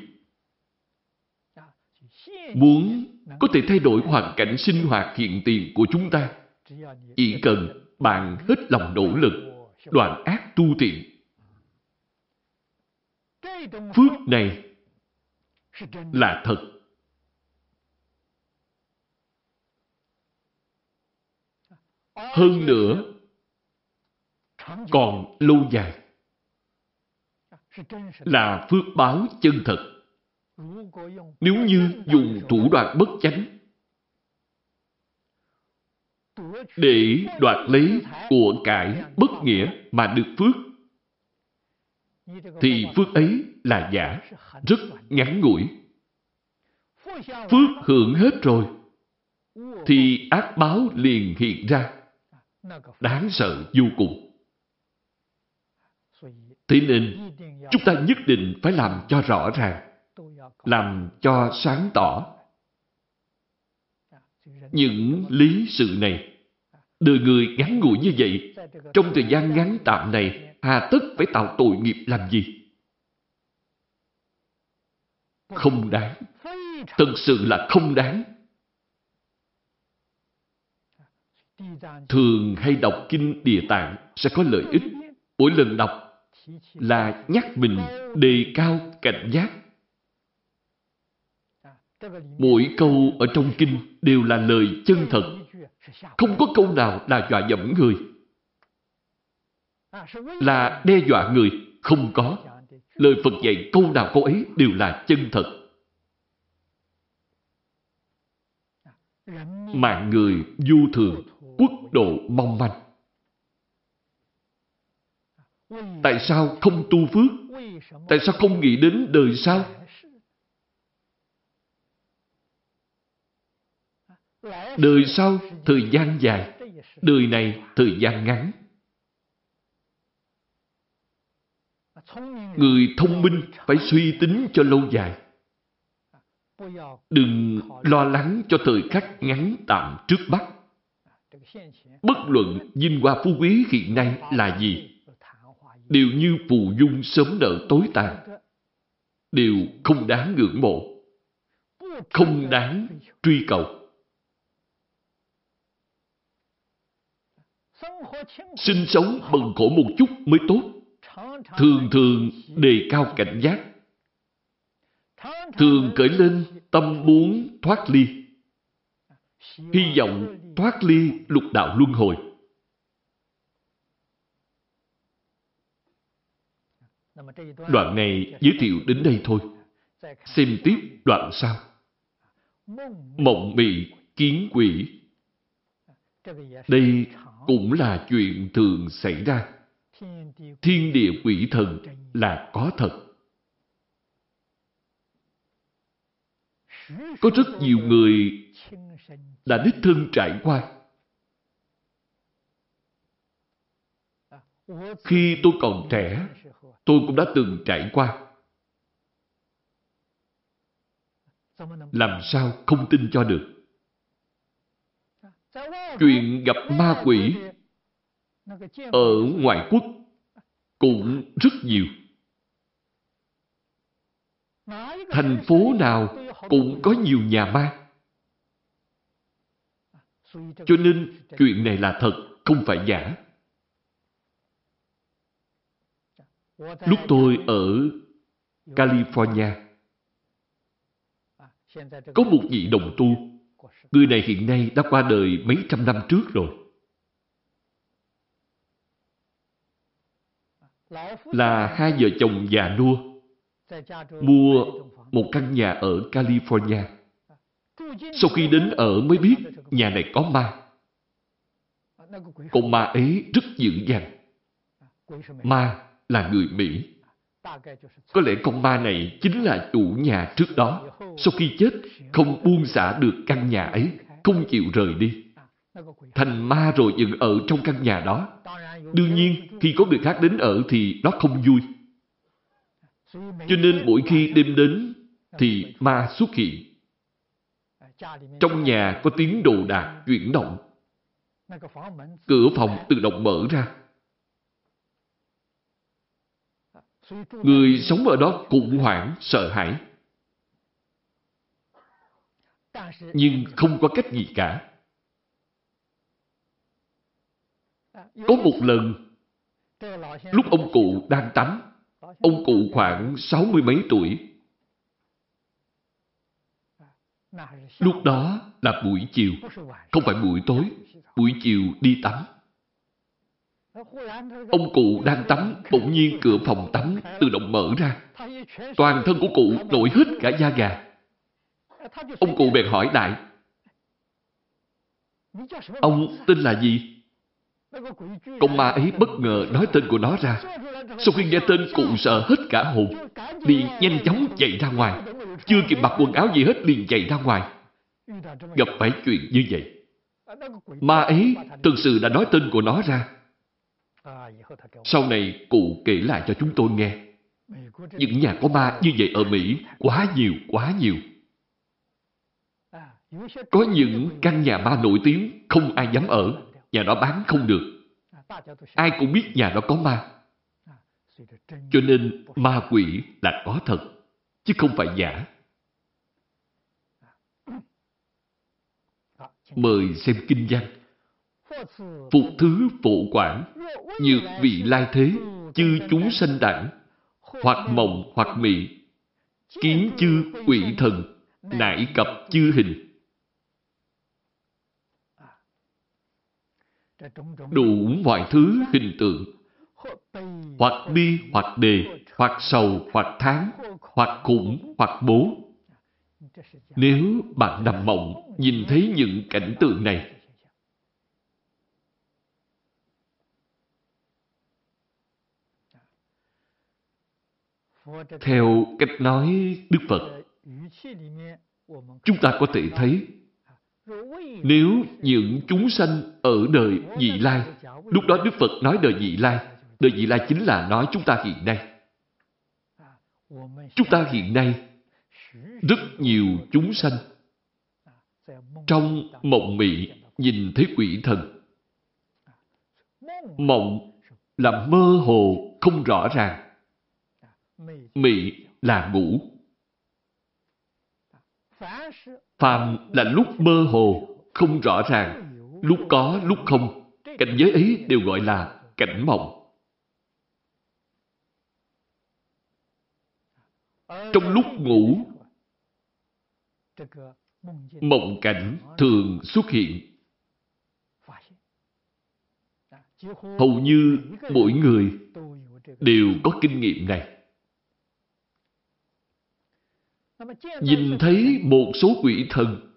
Muốn có thể thay đổi hoàn cảnh sinh hoạt hiện tiền của chúng ta, chỉ cần bạn hết lòng nỗ lực, đoàn ác tu thiện. Phước này là thật. Hơn nữa, còn lâu dài là phước báo chân thật. Nếu như dùng thủ đoạn bất chánh để đoạt lấy của cải bất nghĩa mà được phước, thì phước ấy là giả, rất ngắn ngủi. Phước hưởng hết rồi, thì ác báo liền hiện ra. Đáng sợ vô cùng. Thế nên, chúng ta nhất định phải làm cho rõ ràng, làm cho sáng tỏ. Những lý sự này, đời người ngắn ngủi như vậy, trong thời gian ngắn tạm này, hà tất phải tạo tội nghiệp làm gì? Không đáng. Thật sự là không đáng. Thường hay đọc kinh Địa Tạng sẽ có lợi ích. Mỗi lần đọc là nhắc mình đề cao cảnh giác. Mỗi câu ở trong kinh đều là lời chân thật. Không có câu nào là dọa dẫm người. Là đe dọa người. Không có. Lời Phật dạy câu nào câu ấy đều là chân thật. Mạng người vô thường, quốc độ mong manh. Tại sao không tu phước? Tại sao không nghĩ đến đời sau? Đời sau thời gian dài, đời này thời gian ngắn. Người thông minh phải suy tính cho lâu dài. Đừng lo lắng cho thời khắc ngắn tạm trước mắt. Bất luận vinh hoa phú quý hiện nay là gì, đều như phù dung sớm nở tối tàn, đều không đáng ngưỡng mộ, không đáng truy cầu. Sinh sống bần khổ một chút mới tốt. Thường thường đề cao cảnh giác. Thường cởi lên tâm muốn thoát ly. Hy vọng thoát ly lục đạo luân hồi. Đoạn này giới thiệu đến đây thôi. Xem tiếp đoạn sau. Mộng mị kiến quỷ. Đây cũng là chuyện thường xảy ra. Thiên địa quỷ thần là có thật. Có rất nhiều người đã đích thân trải qua. Khi tôi còn trẻ, tôi cũng đã từng trải qua. Làm sao không tin cho được? Chuyện gặp ma quỷ ở ngoại quốc cũng rất nhiều. Thành phố nào cũng có nhiều nhà ma. Cho nên chuyện này là thật, không phải giả. Lúc tôi ở California, có một vị đồng tu. Người này hiện nay đã qua đời mấy trăm năm trước rồi. Là hai vợ chồng già nua mua một căn nhà ở California. Sau khi đến ở mới biết nhà này có ma. Con ma ấy rất dữ dằn. Ma là người Mỹ. Có lẽ con ma này chính là chủ nhà trước đó. Sau khi chết, không buông xả được căn nhà ấy, không chịu rời đi. Thành ma rồi vẫn ở trong căn nhà đó. Đương nhiên, khi có người khác đến ở thì nó không vui. Cho nên mỗi khi đêm đến thì ma xuất hiện. Trong nhà có tiếng đồ đạc chuyển động. Cửa phòng tự động mở ra. Người sống ở đó khủng hoảng, sợ hãi. Nhưng không có cách gì cả. Có một lần, lúc ông cụ đang tắm, ông cụ khoảng sáu mươi mấy tuổi. Lúc đó là buổi chiều, không phải buổi tối, buổi chiều đi tắm. Ông cụ đang tắm, bỗng nhiên cửa phòng tắm tự động mở ra. Toàn thân của cụ nổi hết cả da gà. Ông cụ bèn hỏi đại. Ông tên là gì? Con ma ấy bất ngờ nói tên của nó ra. Sau khi nghe tên cụ sợ hết cả hồn. liền nhanh chóng chạy ra ngoài. Chưa kịp mặc quần áo gì hết liền chạy ra ngoài. Gặp phải chuyện như vậy. Ma ấy thực sự đã nói tên của nó ra. Sau này cụ kể lại cho chúng tôi nghe. Những nhà có ma như vậy ở Mỹ quá nhiều, quá nhiều. Có những căn nhà ma nổi tiếng không ai dám ở, nhà đó bán không được. Ai cũng biết nhà đó có ma. Cho nên ma quỷ là có thật, chứ không phải giả. Mời xem kinh văn. Phục thứ phổ quản, nhược vị lai thế, chư chúng sanh đẳng, hoặc mộng hoặc mị, kiến chư quỷ thần, nại cập chư hình. Đủ mọi thứ hình tượng, hoặc bi hoặc đề, hoặc sầu hoặc tháng, hoặc khủng hoặc bố. Nếu bạn nằm mộng nhìn thấy những cảnh tượng này, Theo cách nói Đức Phật, chúng ta có thể thấy nếu những chúng sanh ở đời vị lai, lúc đó Đức Phật nói đời vị lai, đời vị lai chính là nói chúng ta hiện nay. Chúng ta hiện nay rất nhiều chúng sanh trong mộng mị nhìn thấy quỷ thần. Mộng là mơ hồ không rõ ràng Mị là ngủ. Phàm là lúc mơ hồ, không rõ ràng, lúc có, lúc không. Cảnh giới ấy đều gọi là cảnh mộng. Trong lúc ngủ, mộng cảnh thường xuất hiện. Hầu như mỗi người đều có kinh nghiệm này. nhìn thấy một số quỷ thần.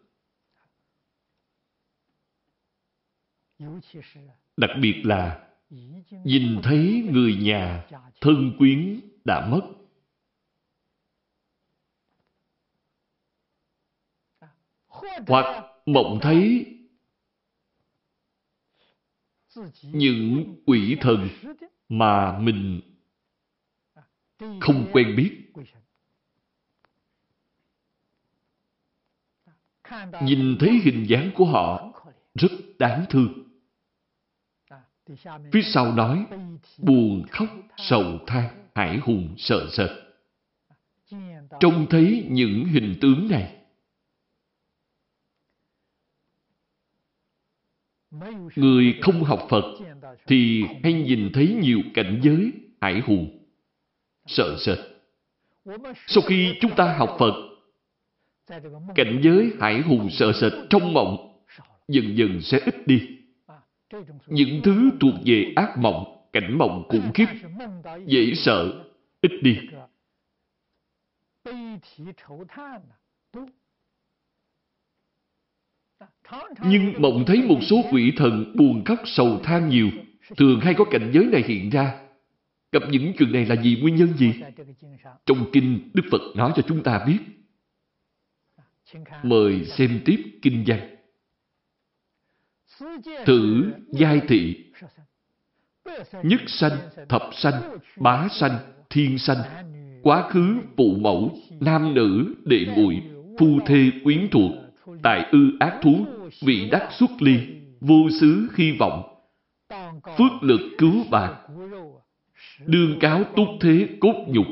Đặc biệt là nhìn thấy người nhà, thân quyến đã mất. Hoặc mộng thấy những quỷ thần mà mình không quen biết. Nhìn thấy hình dáng của họ rất đáng thương. Phía sau nói, buồn khóc, sầu than, hải hùng, sợ sệt. Trông thấy những hình tướng này, người không học Phật thì hay nhìn thấy nhiều cảnh giới hải hùng, sợ sệt. Sau khi chúng ta học Phật cảnh giới hải hùng sợ sệt trong mộng dần dần sẽ ít đi. Những thứ thuộc về ác mộng, cảnh mộng khủng khiếp, dễ sợ, ít đi. Nhưng mộng thấy một số quỷ thần buồn khóc sầu than nhiều, thường hay có cảnh giới này hiện ra. Gặp những chuyện này là gì, nguyên nhân gì? Trong kinh, Đức Phật nói cho chúng ta biết. Mời xem tiếp kinh văn. Thử giai thị Nhất sanh, thập sanh, bá sanh, thiên sanh Quá khứ, phụ mẫu, nam nữ, đệ muội Phu thê, quyến thuộc Tài ư ác thú Vị đắc xuất ly Vô xứ hy vọng Phước lực cứu bạc Đương cáo túc thế cốt nhục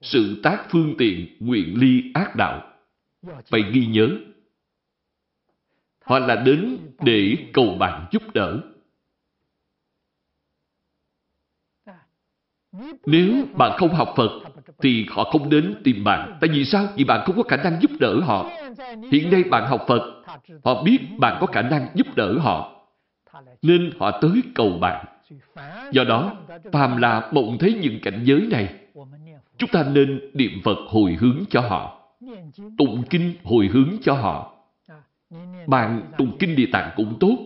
Sự tác phương tiện nguyện ly ác đạo Phải ghi nhớ Họ là đến để cầu bạn giúp đỡ. Nếu bạn không học Phật, thì họ không đến tìm bạn. Tại vì sao? Vì bạn không có khả năng giúp đỡ họ. Hiện nay bạn học Phật, họ biết bạn có khả năng giúp đỡ họ. Nên họ tới cầu bạn. Do đó, phàm là mộng thấy những cảnh giới này, chúng ta nên niệm Phật hồi hướng cho họ. Tụng kinh hồi hướng cho họ. Bạn tụng kinh Địa Tạng cũng tốt.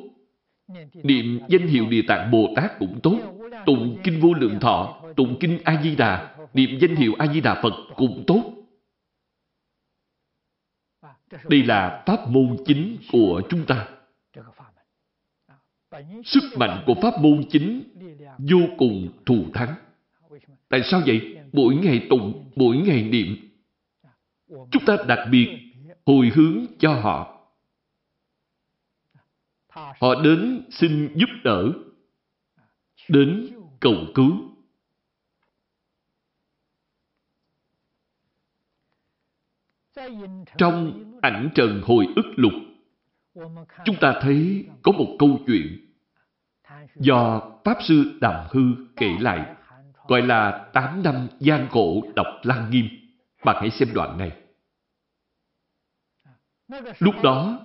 Niệm danh hiệu Địa Tạng Bồ Tát cũng tốt. Tụng kinh Vô Lượng Thọ, tụng kinh A-di-đà, niệm danh hiệu A-di-đà Phật cũng tốt. Đây là pháp môn chính của chúng ta. Sức mạnh của pháp môn chính vô cùng thù thắng. Tại sao vậy? Mỗi ngày tụng, mỗi ngày niệm. Chúng ta đặc biệt hồi hướng cho họ. Họ đến xin giúp đỡ, đến cầu cứu. Trong ảnh trần hồi ức lục, chúng ta thấy có một câu chuyện do Pháp Sư Đàm Hư kể lại, gọi là tám năm gian khổ đọc lan Nghiêm. Bạn hãy xem đoạn này. Lúc đó,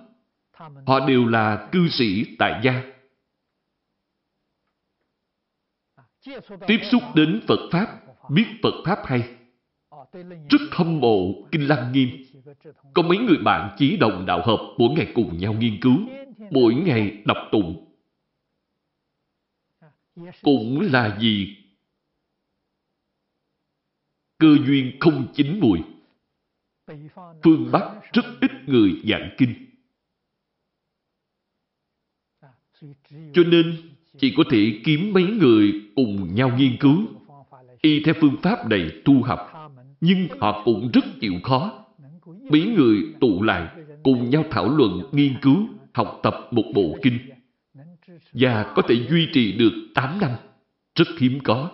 Họ đều là cư sĩ tại gia. Tiếp xúc đến Phật Pháp, biết Phật Pháp hay. Rất hâm mộ Kinh Lăng Nghiêm. Có mấy người bạn chí đồng đạo hợp mỗi ngày cùng nhau nghiên cứu, mỗi ngày đọc tụng. Cũng là gì? Cơ duyên không chín mùi. Phương Bắc rất ít người giảng kinh. Cho nên, chỉ có thể kiếm mấy người cùng nhau nghiên cứu, y theo phương pháp này tu học. Nhưng họ cũng rất chịu khó. Mấy người tụ lại, cùng nhau thảo luận, nghiên cứu, học tập một bộ kinh. Và có thể duy trì được 8 năm. Rất hiếm có.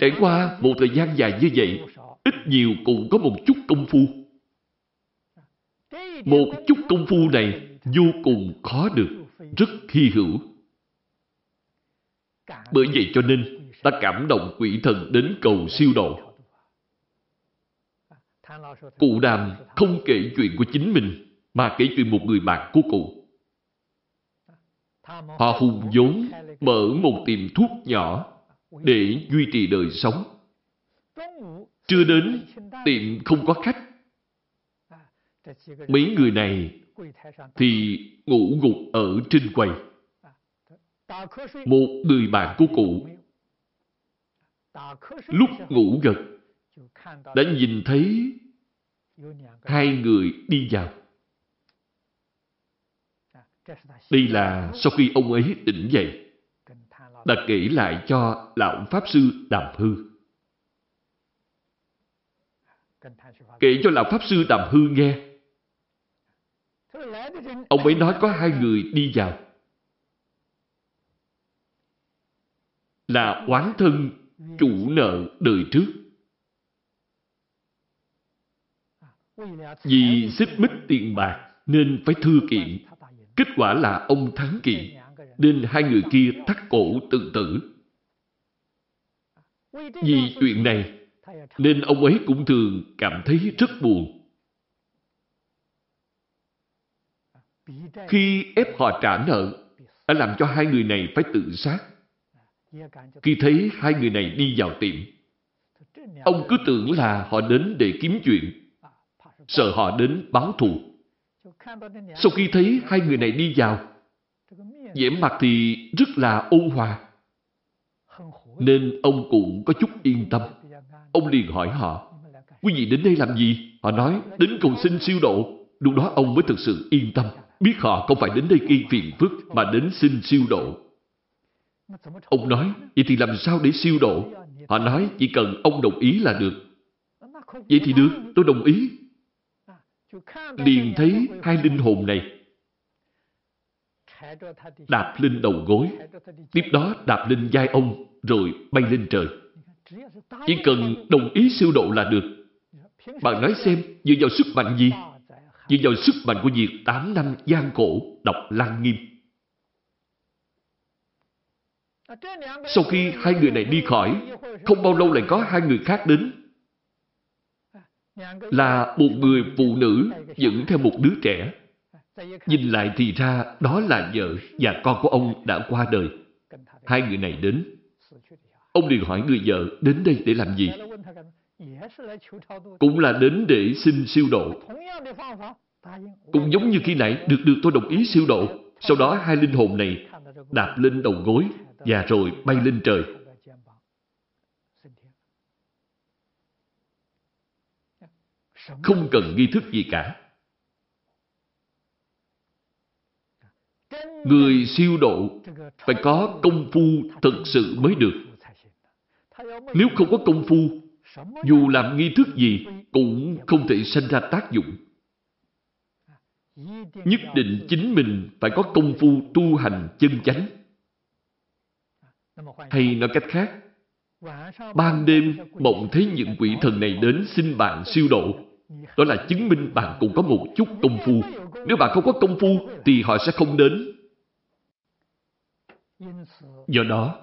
Trải qua một thời gian dài như vậy, ít nhiều cũng có một chút công phu. Một chút công phu này vô cùng khó được rất hy hữu. Bởi vậy cho nên ta cảm động quỷ thần đến cầu siêu độ. Cụ đàm không kể chuyện của chính mình mà kể chuyện một người bạn của cụ. Họ hùng vốn mở một tiệm thuốc nhỏ để duy trì đời sống. Chưa đến, tiệm không có khách. Mấy người này thì ngủ gục ở trên quầy. Một người bạn của cụ lúc ngủ gật đã nhìn thấy hai người đi vào. Đây là sau khi ông ấy tỉnh dậy, đã kể lại cho lão Pháp Sư Đàm Hư. Kể cho lão Pháp Sư Đàm Hư nghe Ông ấy nói có hai người đi vào. Là oán thân chủ nợ đời trước. Vì xích mích tiền bạc nên phải thư kiện. Kết quả là ông thắng kiện, nên hai người kia thắt cổ tự tử. Vì chuyện này, nên ông ấy cũng thường cảm thấy rất buồn. Khi ép họ trả nợ, đã làm cho hai người này phải tự sát. Khi thấy hai người này đi vào tiệm, Ông cứ tưởng là họ đến để kiếm chuyện, sợ họ đến báo thù. Sau khi thấy hai người này đi vào, vẻ mặt thì rất là ôn hòa, nên ông cũng có chút yên tâm. Ông liền hỏi họ, quý vị đến đây làm gì? Họ nói, đến cầu xin siêu độ. Lúc đó ông mới thực sự yên tâm, biết họ không phải đến đây gây phiền phức, mà đến xin siêu độ. Ông nói, vậy thì làm sao để siêu độ? Họ nói, chỉ cần ông đồng ý là được. Vậy thì được, tôi đồng ý. Liền thấy hai linh hồn này đạp lên đầu gối, tiếp đó đạp lên vai ông, rồi bay lên trời. Chỉ cần đồng ý siêu độ là được. Bạn nói xem, dựa vào sức mạnh gì? Dựa vào sức mạnh của việc 8 năm gian cổ đọc Lan Nghiêm. Sau khi hai người này đi khỏi, không bao lâu lại có hai người khác đến. Là một người phụ nữ dẫn theo một đứa trẻ. Nhìn lại thì ra đó là vợ và con của ông đã qua đời. Hai người này đến. Ông liền hỏi người vợ đến đây để làm gì? Cũng là đến để xin siêu độ. Cũng giống như khi nãy, được được tôi đồng ý siêu độ. Sau đó hai linh hồn này đạp lên đầu gối và rồi bay lên trời. Không cần nghi thức gì cả. Người siêu độ phải có công phu thực sự mới được. Nếu không có công phu, dù làm nghi thức gì cũng không thể sinh ra tác dụng. Nhất định chính mình phải có công phu tu hành chân chánh. Hay nói cách khác, ban đêm mộng thấy những quỷ thần này đến xin bạn siêu độ. Đó là chứng minh bạn cũng có một chút công phu. Nếu bạn không có công phu thì họ sẽ không đến. Do đó,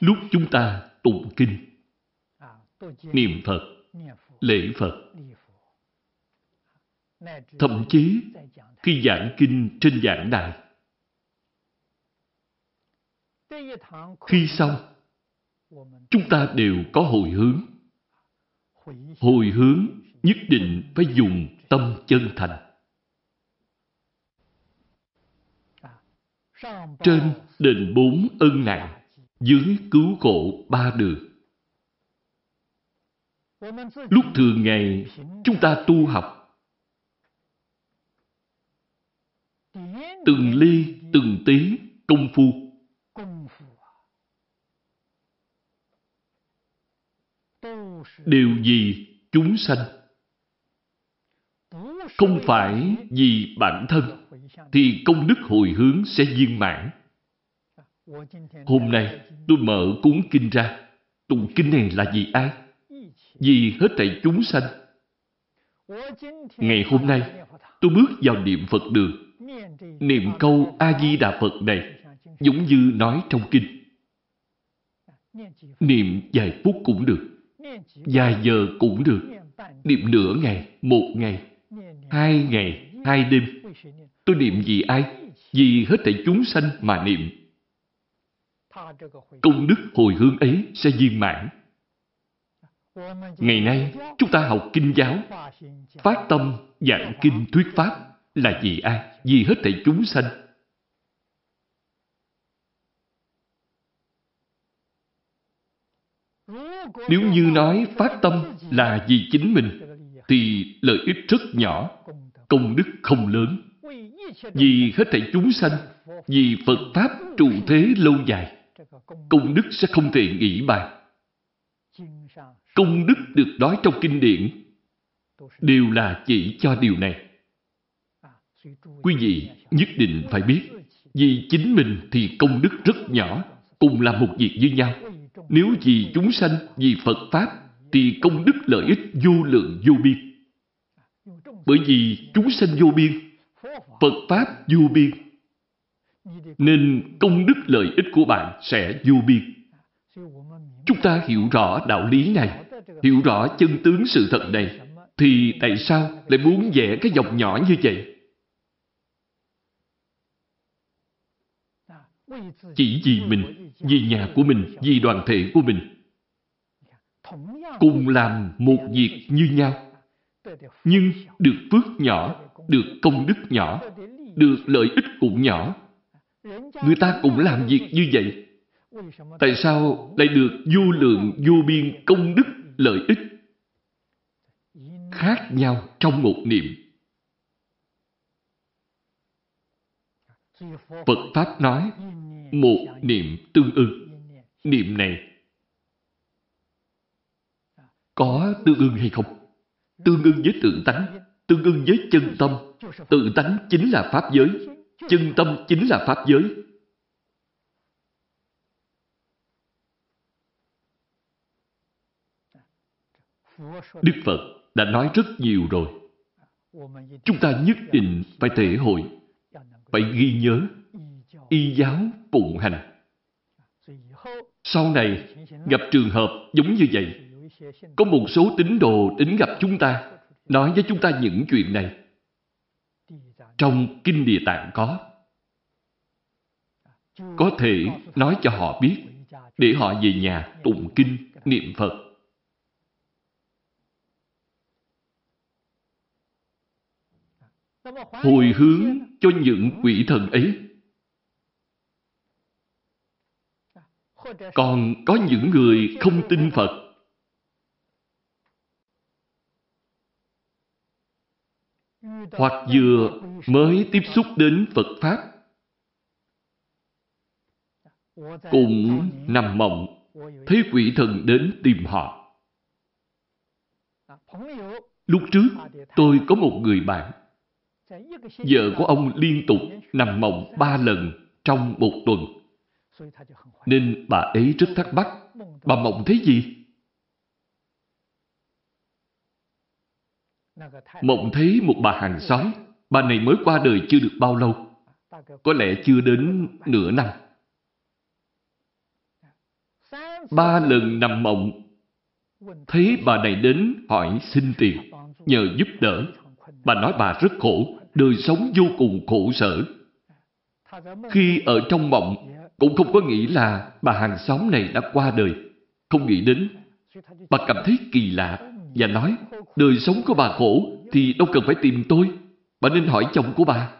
lúc chúng ta tụng kinh, niệm Phật, lễ Phật, thậm chí khi giảng kinh trên giảng đài, khi xong, chúng ta đều có hồi hướng. Hồi hướng nhất định phải dùng tâm chân thành. Trên đền bốn ân nạn, dưới cứu khổ ba đường. Lúc thường ngày, chúng ta tu học. Từng ly, từng tí, công phu. Đều vì chúng sanh. Không phải vì bản thân, thì công đức hồi hướng sẽ viên mãn. Hôm nay, tôi mở cuốn kinh ra. Tụng kinh này là vì ai? Vì hết thảy chúng sanh. Ngày hôm nay, tôi bước vào niệm Phật đường. Niệm câu A-di-đà Phật này giống như nói trong kinh. Niệm vài phút cũng được. Vài giờ cũng được. Niệm nửa ngày, một ngày, hai ngày, hai đêm. Tôi niệm vì ai? Vì hết thảy chúng sanh mà niệm. Công đức hồi hướng ấy sẽ viên mãn. Ngày nay, chúng ta học kinh giáo, phát tâm giảng kinh thuyết pháp là vì ai? Vì hết thảy chúng sanh. Nếu như nói phát tâm là vì chính mình, thì lợi ích rất nhỏ, công đức không lớn. Vì hết thảy chúng sanh, vì Phật Pháp trụ thế lâu dài, công đức sẽ không thể nghĩ bàn. Công đức được nói trong kinh điển đều là chỉ cho điều này. Quý vị nhất định phải biết, vì chính mình thì công đức rất nhỏ, cùng làm một việc với nhau. Nếu vì chúng sanh, vì Phật Pháp, thì công đức lợi ích vô lượng vô biên. Bởi vì chúng sanh vô biên, Phật Pháp vô biên, nên công đức lợi ích của bạn sẽ vô biên. Chúng ta hiểu rõ đạo lý này, hiểu rõ chân tướng sự thật này, thì tại sao lại muốn vẽ cái dòng nhỏ như vậy? Chỉ vì mình, vì nhà của mình, vì đoàn thể của mình cùng làm một việc như nhau, nhưng được phước nhỏ, được công đức nhỏ, được lợi ích cũng nhỏ. Người ta cũng làm việc như vậy. Tại sao lại được vô lượng vô biên công đức lợi ích khác nhau trong một niệm? Phật Pháp nói một niệm tương ưng. Niệm này có tương ưng hay không? Tương ưng với tự tánh, tương ưng với chân tâm. Tự tánh chính là Pháp giới, chân tâm chính là Pháp giới. Đức Phật đã nói rất nhiều rồi. Chúng ta nhất định phải thể hội, phải ghi nhớ, y giáo phụng hành. Sau này, gặp trường hợp giống như vậy, có một số tín đồ đến gặp chúng ta, nói với chúng ta những chuyện này. Trong Kinh Địa Tạng có. Có thể nói cho họ biết, để họ về nhà tụng kinh, niệm Phật. Hồi hướng cho những quỷ thần ấy. Còn có những người không tin Phật hoặc vừa mới tiếp xúc đến Phật Pháp cũng nằm mộng thấy quỷ thần đến tìm họ. Lúc trước, tôi có một người bạn. Vợ của ông liên tục nằm mộng ba lần trong một tuần. Nên bà ấy rất thắc mắc. Bà mộng thấy gì? Mộng thấy một bà hàng xóm, bà này mới qua đời chưa được bao lâu. Có lẽ chưa đến nửa năm. Ba lần nằm mộng, thấy bà này đến hỏi xin tiền, nhờ giúp đỡ. Bà nói bà rất khổ, đời sống vô cùng khổ sở. Khi ở trong mộng, cũng không có nghĩ là bà hàng xóm này đã qua đời. Không nghĩ đến. Bà cảm thấy kỳ lạ và nói đời sống của bà khổ thì đâu cần phải tìm tôi. Bà nên hỏi chồng của bà.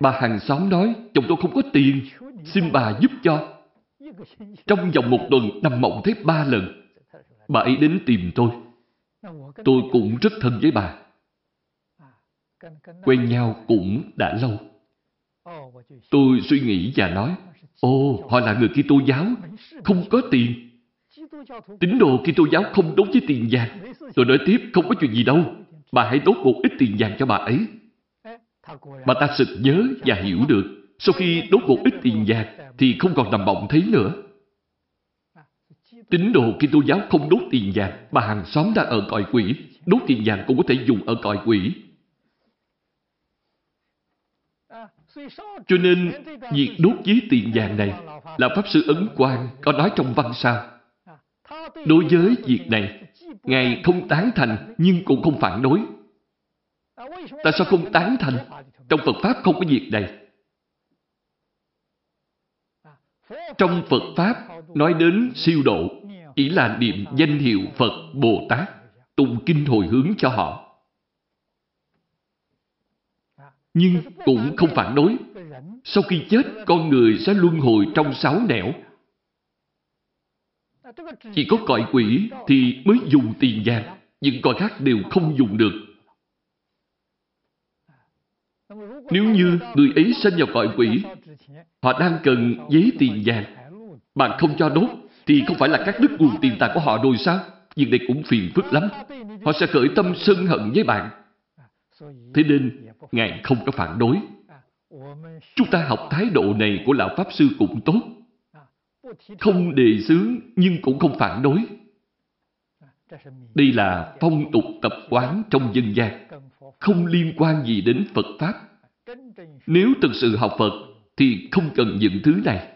Bà hàng xóm nói chồng tôi không có tiền, xin bà giúp cho. Trong vòng một tuần nằm mộng thấy ba lần. Bà ấy đến tìm tôi. Tôi cũng rất thân với bà. Quen nhau cũng đã lâu. Tôi suy nghĩ và nói, Ồ, họ là người Kitô giáo, không có tiền. Tín đồ Kitô giáo không đốt với tiền vàng. Tôi nói tiếp, không có chuyện gì đâu. Bà hãy đốt một ít tiền vàng cho bà ấy. Bà ta sực nhớ và hiểu được. Sau khi đốt một ít tiền vàng, thì không còn nằm bọng thấy nữa. Tín đồ Kitô giáo không đốt tiền vàng, bà hàng xóm đang ở cõi quỷ. Đốt tiền vàng cũng có thể dùng ở cõi quỷ. Cho nên, việc đốt với tiền vàng này là Pháp Sư Ấn Quang có nói trong văn sao. Đối với việc này, Ngài không tán thành nhưng cũng không phản đối. Tại sao không tán thành? Trong Phật Pháp không có việc này. Trong Phật Pháp nói đến siêu độ chỉ là niệm danh hiệu Phật Bồ Tát tụng kinh hồi hướng cho họ. Nhưng cũng không phản đối. Sau khi chết, con người sẽ luân hồi trong sáu nẻo. Chỉ có cõi quỷ thì mới dùng tiền vàng, những cõi khác đều không dùng được. Nếu như người ấy sinh vào cõi quỷ, họ đang cần giấy tiền vàng, bạn không cho đốt, thì không phải là các đức nguồn tiền tài của họ rồi sao? Việc này cũng phiền phức lắm. Họ sẽ khởi tâm sân hận với bạn. Thế nên, Ngài không có phản đối. Chúng ta học thái độ này của Lão Pháp Sư cũng tốt. Không đề xướng nhưng cũng không phản đối. Đây là phong tục tập quán trong dân gian, không liên quan gì đến Phật Pháp. Nếu thực sự học Phật thì không cần những thứ này.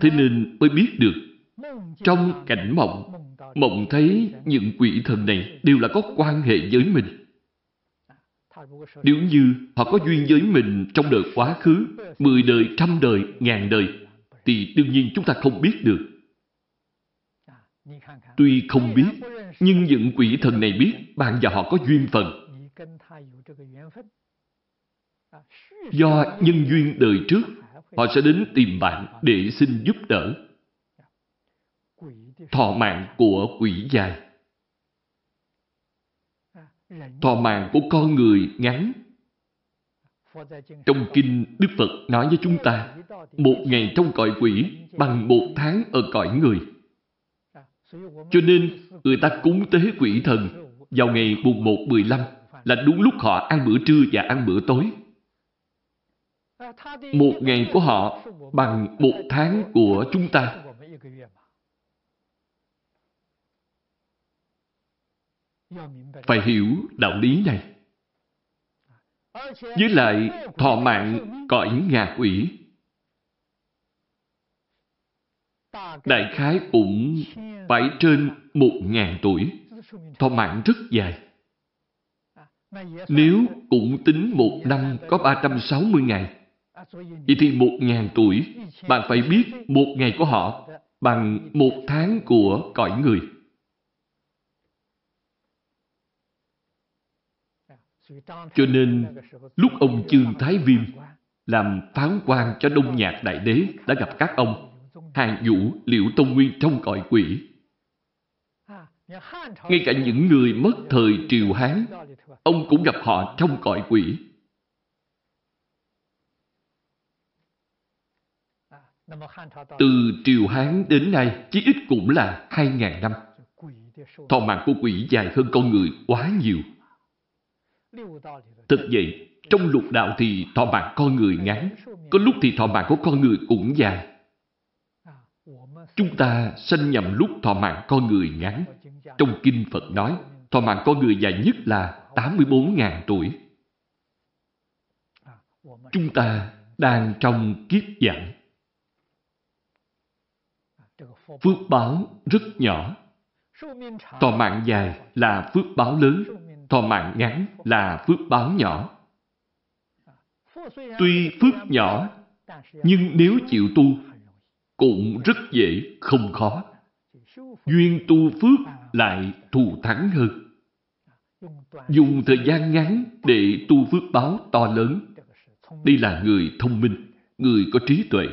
Thế nên mới biết được trong cảnh mộng, mộng thấy những quỷ thần này đều là có quan hệ với mình. Nếu như họ có duyên với mình trong đời quá khứ, mười đời, trăm đời, ngàn đời, thì đương nhiên chúng ta không biết được. Tuy không biết, nhưng những quỷ thần này biết bạn và họ có duyên phận. Do nhân duyên đời trước, họ sẽ đến tìm bạn để xin giúp đỡ. Thọ mạng của quỷ dài Thọ mạng của con người ngắn. Trong kinh, Đức Phật nói với chúng ta, một ngày trong cõi quỷ bằng một tháng ở cõi người. Cho nên, người ta cúng tế quỷ thần vào ngày mùng 1 15 là đúng lúc họ ăn bữa trưa và ăn bữa tối. Một ngày của họ bằng một tháng của chúng ta. Phải hiểu đạo lý này. Với lại thọ mạng cõi ngạ quỷ. Đại khái cũng phải trên một ngàn tuổi. Thọ mạng rất dài. Nếu cũng tính một năm có 360 ngày, vậy thì một ngàn tuổi, bạn phải biết một ngày của họ bằng một tháng của cõi người. Cho nên, lúc ông Chương Thái Viêm làm phán quan cho Đông Nhạc Đại Đế đã gặp các ông, Hàng Vũ, Liễu Tông Nguyên trong cõi quỷ. Ngay cả những người mất thời triều Hán, ông cũng gặp họ trong cõi quỷ. Từ triều Hán đến nay, chỉ ít cũng là 2.000 năm. Thọ mạng của quỷ dài hơn con người quá nhiều. Thực vậy, trong lục đạo thì thọ mạng con người ngắn, có lúc thì thọ mạng của con người cũng dài. Chúng ta sanh nhầm lúc thọ mạng con người ngắn. Trong Kinh Phật nói, thọ mạng con người dài nhất là 84.000 tuổi. Chúng ta đang trong kiếp giảm. Phước báo rất nhỏ. Thọ mạng dài là phước báo lớn, thọ mạng ngắn là phước báo nhỏ. Tuy phước nhỏ, nhưng nếu chịu tu, cũng rất dễ, không khó. Duyên tu phước lại thù thắng hơn. Dùng thời gian ngắn để tu phước báo to lớn. Đây là người thông minh, người có trí tuệ.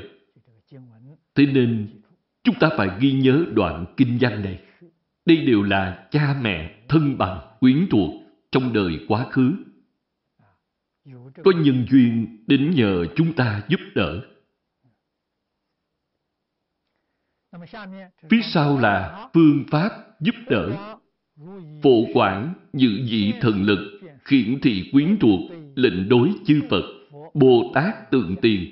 Thế nên, chúng ta phải ghi nhớ đoạn kinh văn này. Đây đều là cha mẹ, thân bằng, quyến thuộc trong đời quá khứ. Có nhân duyên đến nhờ chúng ta giúp đỡ. Phía sau là phương pháp giúp đỡ. Phổ quản, dự dị thần lực, khiển thị quyến thuộc, lệnh đối chư Phật, Bồ Tát tượng tiền.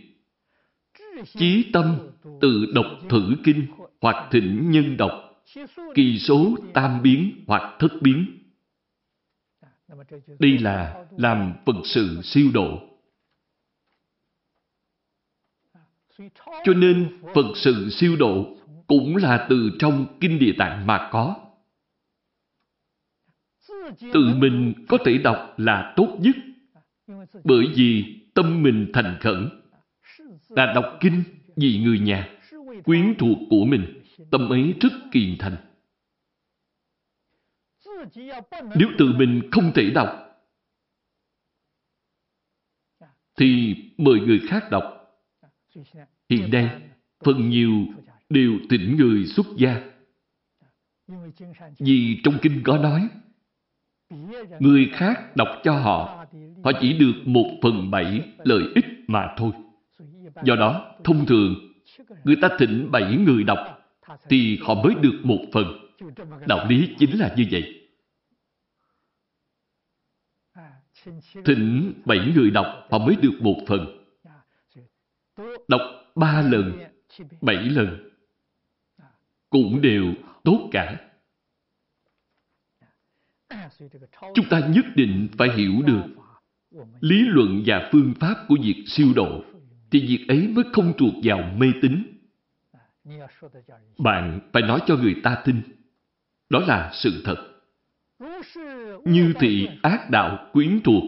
Chí tâm, tự đọc thử kinh, hoặc thỉnh nhân đọc, kỳ số tam biến hoặc thất biến. Đây là làm Phật sự siêu độ. Cho nên Phật sự siêu độ cũng là từ trong Kinh Địa Tạng mà có. Tự mình có thể đọc là tốt nhất, bởi vì tâm mình thành khẩn, là đọc kinh vì người nhà, quyến thuộc của mình, tâm ấy rất kiền thành. Nếu tự mình không thể đọc, thì mời người khác đọc. Hiện nay, phần nhiều đều tỉnh người xuất gia. Vì trong kinh có nói, người khác đọc cho họ, họ chỉ được một phần bảy lợi ích mà thôi. Do đó, thông thường, người ta thỉnh bảy người đọc, thì họ mới được một phần. Đạo lý chính là như vậy. Thỉnh bảy người đọc, họ mới được một phần. Đọc ba lần, bảy lần, cũng đều tốt cả. Chúng ta nhất định phải hiểu được lý luận và phương pháp của việc siêu độ, thì việc ấy mới không thuộc vào mê tín. Bạn phải nói cho người ta tin. Đó là sự thật. Như thị ác đạo quyến thuộc,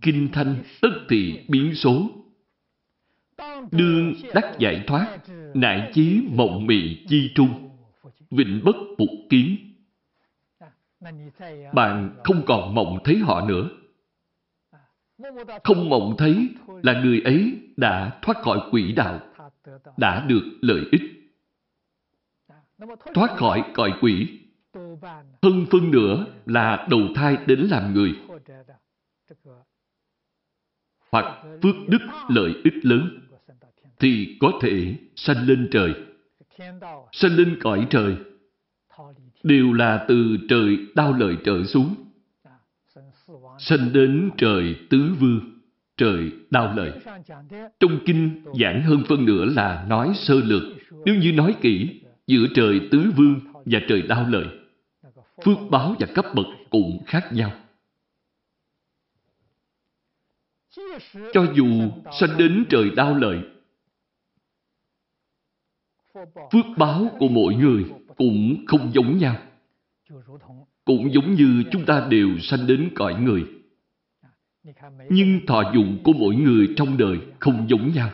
kinh thanh tất thị biến số. Đương đắc giải thoát, nại chí mộng mị chi trung, vịnh bất phục kiến. Bạn không còn mộng thấy họ nữa. Không mộng thấy là người ấy đã thoát khỏi quỷ đạo, đã được lợi ích. Thoát khỏi cõi quỷ, hơn phân nữa là đầu thai đến làm người. Hoặc phước đức lợi ích lớn, thì có thể sanh lên trời. Sanh lên cõi trời, đều là từ trời đau lợi trở xuống sanh đến trời tứ vương, trời đau lợi. Trong kinh giảng hơn phân nửa là nói sơ lược, nếu như nói kỹ, giữa trời tứ vương và trời đau lợi, phước báo và cấp bậc cũng khác nhau. Cho dù sanh đến trời đau lợi, phước báo của mỗi người cũng không giống nhau. Cũng giống như chúng ta đều sanh đến cõi người. Nhưng thọ dụng của mỗi người trong đời không giống nhau.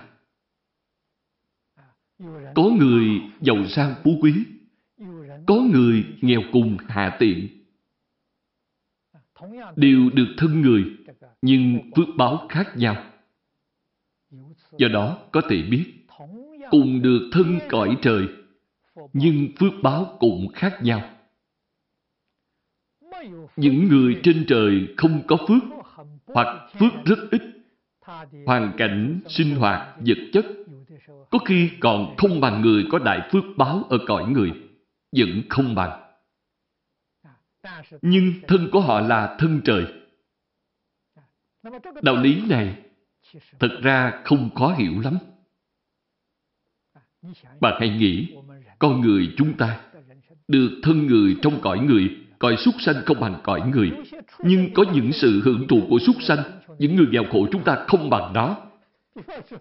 Có người giàu sang phú quý, có người nghèo cùng hạ tiện. Đều được thân người, nhưng phước báo khác nhau. Do đó có thể biết, cùng được thân cõi trời, nhưng phước báo cũng khác nhau. Những người trên trời không có phước hoặc phước rất ít, hoàn cảnh, sinh hoạt, vật chất có khi còn không bằng người có đại phước báo ở cõi người, vẫn không bằng. Nhưng thân của họ là thân trời. Đạo lý này thật ra không khó hiểu lắm. Bạn hãy nghĩ, con người chúng ta được thân người trong cõi người Cõi súc sanh không bằng cõi người. Nhưng có những sự hưởng thụ của súc sanh, những người nghèo khổ chúng ta không bằng đó.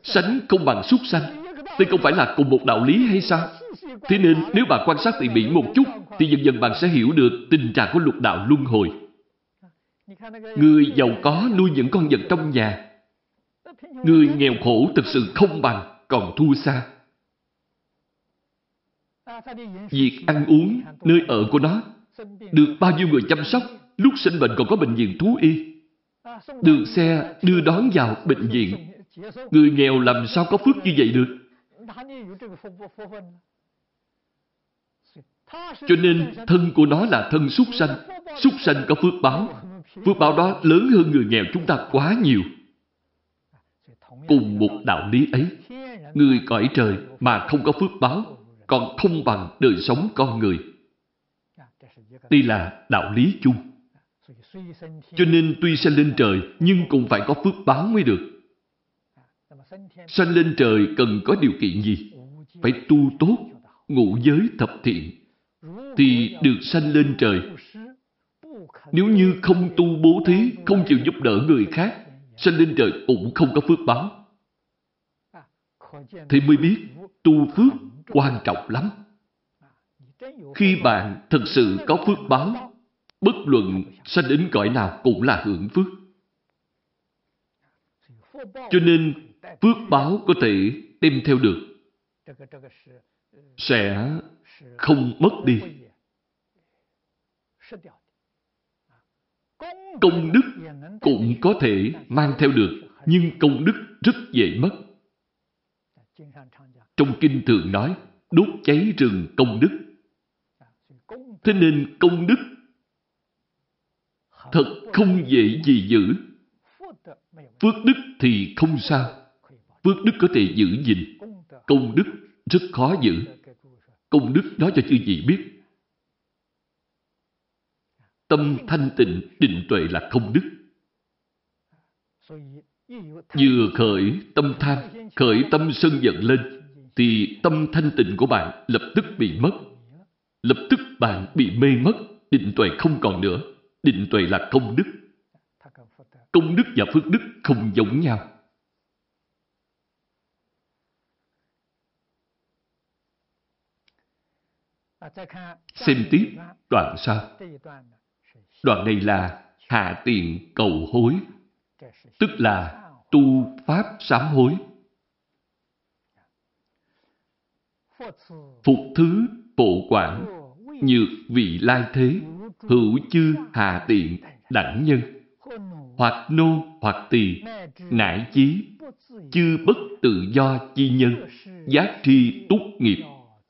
Sánh không bằng súc sanh. Đây không phải là cùng một đạo lý hay sao? Thế nên nếu bạn quan sát tỉ mỉ một chút, thì dần dần bạn sẽ hiểu được tình trạng của lục đạo luân hồi. Người giàu có nuôi những con vật trong nhà. Người nghèo khổ thực sự không bằng, còn thua xa. Việc ăn uống, nơi ở của nó được bao nhiêu người chăm sóc, lúc sinh bệnh còn có bệnh viện thú y. Được xe đưa đón vào bệnh viện. Người nghèo làm sao có phước như vậy được? Cho nên thân của nó là thân súc sanh. Súc sanh có phước báo. Phước báo đó lớn hơn người nghèo chúng ta quá nhiều. Cùng một đạo lý ấy, người cõi trời mà không có phước báo còn không bằng đời sống con người. Đây là đạo lý chung. Cho nên tuy sanh lên trời, nhưng cũng phải có phước báo mới được. Sanh lên trời cần có điều kiện gì? Phải tu tốt, ngũ giới thập thiện, thì được sanh lên trời. Nếu như không tu bố thí, không chịu giúp đỡ người khác, sanh lên trời cũng không có phước báo. Thì mới biết tu phước quan trọng lắm. Khi bạn thật sự có phước báo, bất luận sanh đến cõi nào cũng là hưởng phước. Cho nên, phước báo có thể đem theo được, sẽ không mất đi. Công đức cũng có thể mang theo được, nhưng công đức rất dễ mất. Trong kinh thường nói, đốt cháy rừng công đức Thế nên công đức thật không dễ gì giữ. Phước đức thì không sao. Phước đức có thể giữ gìn. Công đức rất khó giữ. Công đức nói cho chư vị biết. Tâm thanh tịnh, định tuệ là công đức. Vừa khởi tâm tham, khởi tâm sân giận lên, thì tâm thanh tịnh của bạn lập tức bị mất lập tức bạn bị mê mất, định tuệ không còn nữa. Định tuệ là công đức. Công đức và phước đức không giống nhau. Xem tiếp đoạn sau. Đoạn này là hạ tiện cầu hối tức là tu pháp sám hối. Phục thứ bộ quản, nhược vị lai thế, hữu chư hà tiện, đẳng nhân, hoặc nô hoặc tỳ, nải chí, chư bất tự do chi nhân, giác tri túc nghiệp,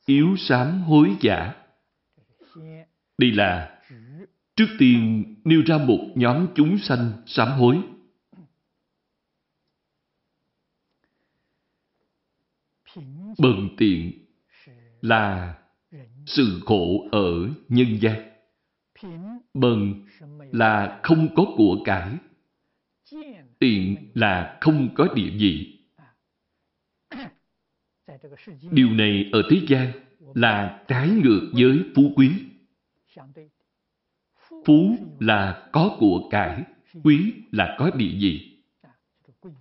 yếu sám hối giả. Đây là, trước tiên nêu ra một nhóm chúng sanh sám hối. Bần tiện là sự khổ ở nhân gian. Bần là không có của cải. Tiện là không có địa vị. Điều này ở thế gian là trái ngược với phú quý. Phú là có của cải, quý là có địa vị.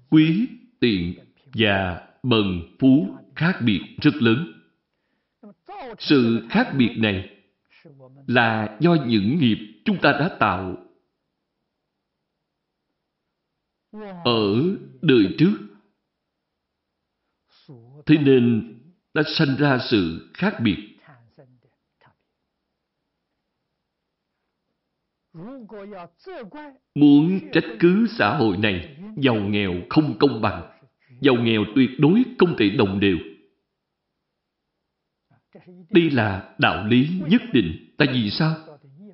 Quý, tiện và bần phú khác biệt rất lớn. Sự khác biệt này là do những nghiệp chúng ta đã tạo ở đời trước. Thế nên đã sanh ra sự khác biệt. Muốn trách cứ xã hội này giàu nghèo không công bằng, giàu nghèo tuyệt đối không thể đồng đều. Đây là đạo lý nhất định. Tại vì sao?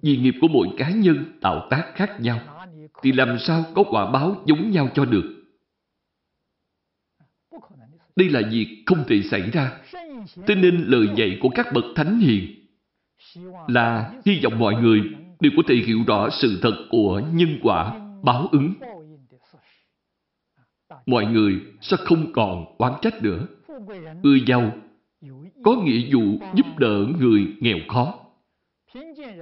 Vì nghiệp của mỗi cá nhân tạo tác khác nhau, thì làm sao có quả báo giống nhau cho được? Đây là việc không thể xảy ra. Thế nên lời dạy của các bậc thánh hiền là hy vọng mọi người đều có thể hiểu rõ sự thật của nhân quả, báo ứng. Mọi người sẽ không còn oán trách nữa. Người giàu có nghĩa vụ giúp đỡ người nghèo khó.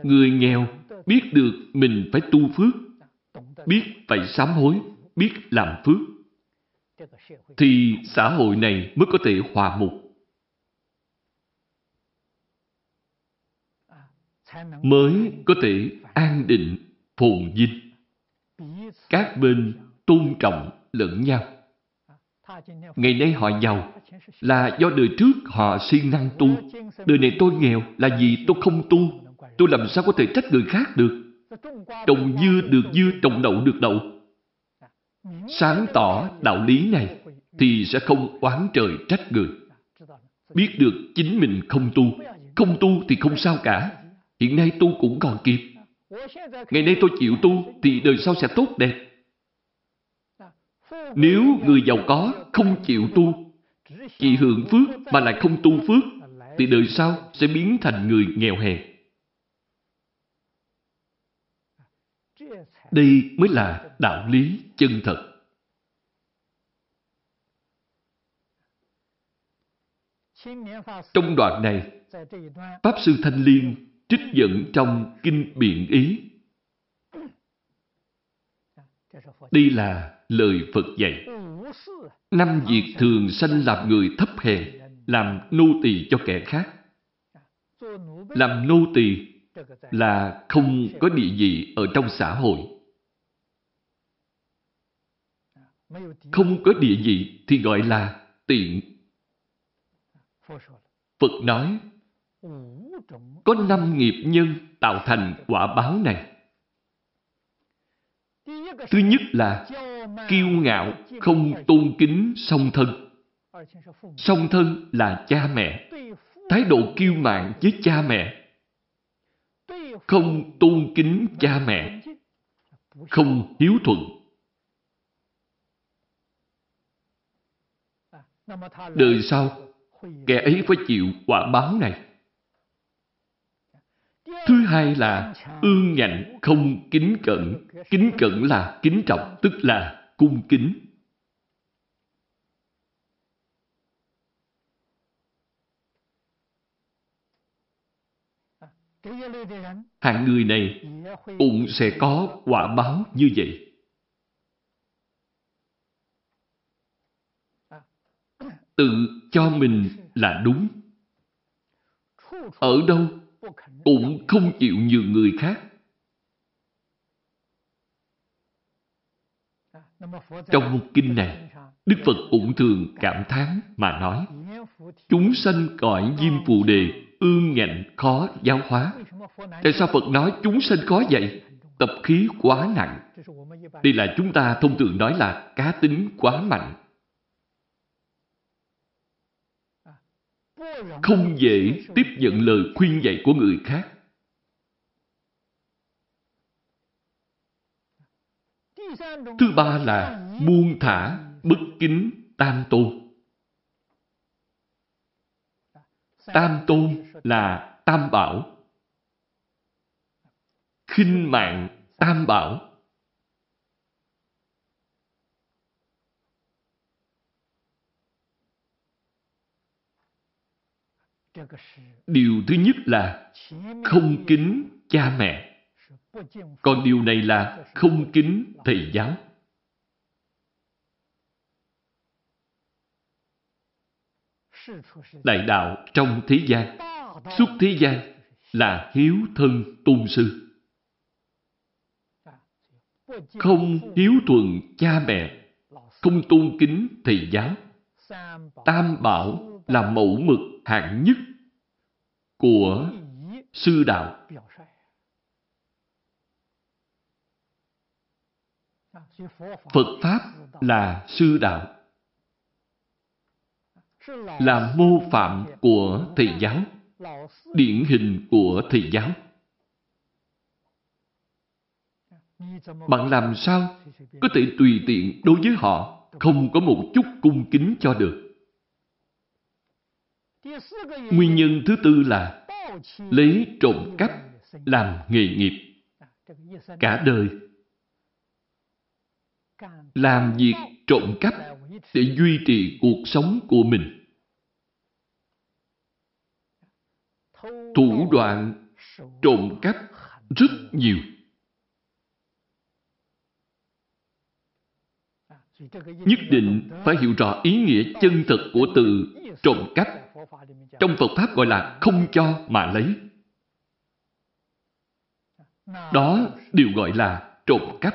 Người nghèo biết được mình phải tu phước, biết phải sám hối, biết làm phước, thì xã hội này mới có thể hòa mục. Mới có thể an định, phồn vinh. Các bên tôn trọng lẫn nhau. Ngày nay họ giàu là do đời trước họ siêng năng tu. Đời này tôi nghèo là vì tôi không tu. Tôi làm sao có thể trách người khác được? Trồng dưa được dưa, trồng đậu được đậu. Sáng tỏ đạo lý này thì sẽ không oán trời trách người. Biết được chính mình không tu. Không tu thì không sao cả. Hiện nay tu cũng còn kịp. Ngày nay tôi chịu tu thì đời sau sẽ tốt đẹp. Nếu người giàu có không chịu tu, chỉ hưởng phước mà lại không tu phước, thì đời sau sẽ biến thành người nghèo hèn. Đây mới là đạo lý chân thật. Trong đoạn này, Pháp Sư Thanh Liên trích dẫn trong Kinh Biện Ý. Đây là lời Phật dạy. Năm việc thường sanh làm người thấp hèn, làm nô tỳ cho kẻ khác. Làm nô tỳ là không có địa vị ở trong xã hội. Không có địa vị thì gọi là tiện. Phật nói, có năm nghiệp nhân tạo thành quả báo này. Thứ nhất là kiêu ngạo, không tôn kính song thân. Song thân là cha mẹ. Thái độ kiêu mạn với cha mẹ. Không tôn kính cha mẹ. Không hiếu thuận. Đời sau, kẻ ấy phải chịu quả báo này. Thứ hai là ương ngạnh không kính cẩn. Kính cẩn là kính trọng, tức là cung kính. Hạng người này cũng sẽ có quả báo như vậy. Tự cho mình là đúng. Ở đâu cũng không chịu nhường người khác. Trong kinh này, Đức Phật cũng thường cảm thán mà nói, chúng sanh cõi diêm phù đề, ương ngạnh khó giáo hóa. Tại sao Phật nói chúng sanh khó vậy? Tập khí quá nặng. Đây là chúng ta thông thường nói là cá tính quá mạnh. Không dễ tiếp nhận lời khuyên dạy của người khác. Thứ ba là buông thả, bất kính, tam tôn. Tam tôn là tam bảo. khinh mạng tam bảo. Điều thứ nhất là không kính cha mẹ. Còn điều này là không kính thầy giáo. Đại đạo trong thế gian, suốt thế gian là hiếu thân tôn sư. Không hiếu thuận cha mẹ, không tôn kính thầy giáo. Tam bảo là mẫu mực hạng nhất của sư đạo. Phật Pháp là sư đạo, là mô phạm của thầy giáo, điển hình của thầy giáo. Bạn làm sao có thể tùy tiện đối với họ không có một chút cung kính cho được? Nguyên nhân thứ tư là lấy trộm cắp làm nghề nghiệp. Cả đời làm việc trộm cắp để duy trì cuộc sống của mình. Thủ đoạn trộm cắp rất nhiều. Nhất định phải hiểu rõ ý nghĩa chân thật của từ trộm cắp. Trong Phật Pháp gọi là không cho mà lấy. Đó đều gọi là trộm cắp.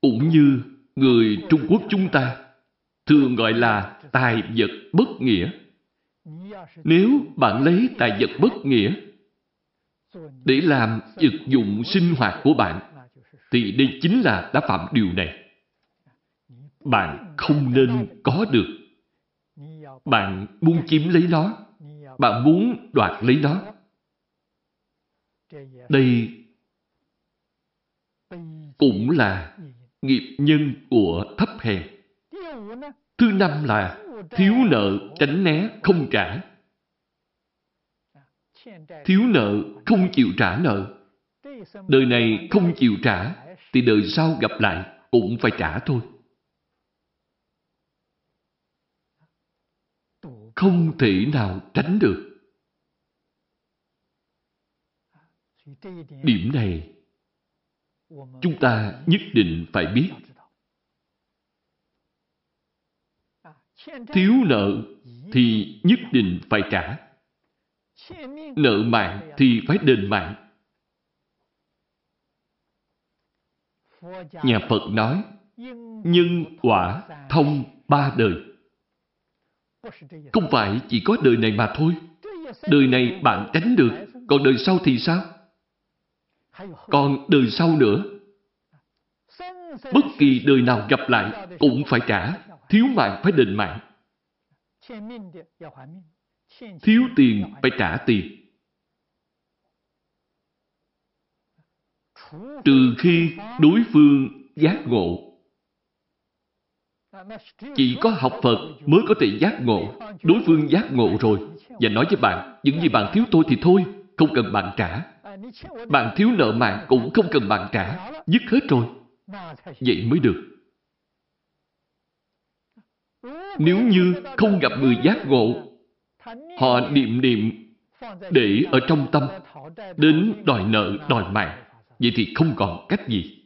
Cũng như người Trung Quốc chúng ta thường gọi là tài vật bất nghĩa. Nếu bạn lấy tài vật bất nghĩa để làm vật dụng sinh hoạt của bạn, thì đây chính là đã phạm điều này. Bạn không nên có được. Bạn muốn chiếm lấy nó. Bạn muốn đoạt lấy nó. Đây cũng là nghiệp nhân của thấp hèn. Thứ năm là thiếu nợ tránh né không trả. Thiếu nợ không chịu trả nợ. Đời này không chịu trả thì đời sau gặp lại cũng phải trả thôi. Không thể nào tránh được. Điểm này chúng ta nhất định phải biết. Thiếu nợ thì nhất định phải trả. Nợ mạng thì phải đền mạng. Nhà Phật nói, nhân quả thông ba đời. Không phải chỉ có đời này mà thôi. Đời này bạn tránh được, còn đời sau thì sao? Còn đời sau nữa, bất kỳ đời nào gặp lại cũng phải trả, thiếu mạng phải đền mạng. Thiếu tiền phải trả tiền. Trừ khi đối phương giác ngộ. Chỉ có học Phật mới có thể giác ngộ. Đối phương giác ngộ rồi và nói với bạn, những gì bạn thiếu tôi thì thôi, không cần bạn trả. Bạn thiếu nợ mạng cũng không cần bạn trả. Dứt hết rồi. Vậy mới được. Nếu như không gặp người giác ngộ, họ niệm niệm để ở trong tâm, đến đòi nợ, đòi mạng, vậy thì không còn cách gì.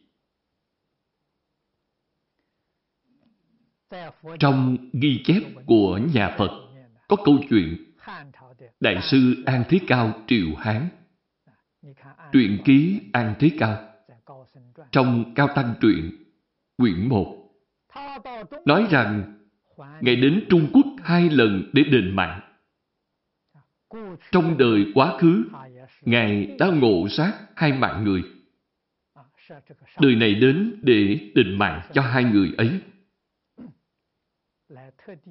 Trong ghi chép của nhà Phật có câu chuyện Đại sư An Thế Cao Triều Hán Truyện ký An Thế Cao trong Cao Tăng Truyện, quyển 1 nói rằng Ngài đến Trung Quốc hai lần để đền mạng. Trong đời quá khứ, Ngài đã ngộ sát hai mạng người. Đời này đến để đền mạng cho hai người ấy.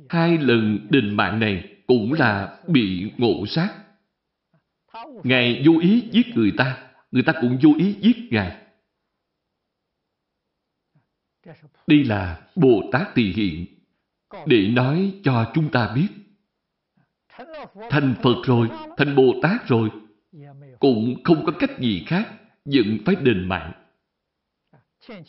Hai lần đền mạng này cũng là bị ngộ sát. Ngài vô ý giết người ta, người ta cũng vô ý giết Ngài. Đây là Bồ Tát Tỳ Hiện để nói cho chúng ta biết. Thành Phật rồi, thành Bồ Tát rồi, cũng không có cách gì khác, vẫn phải đền mạng.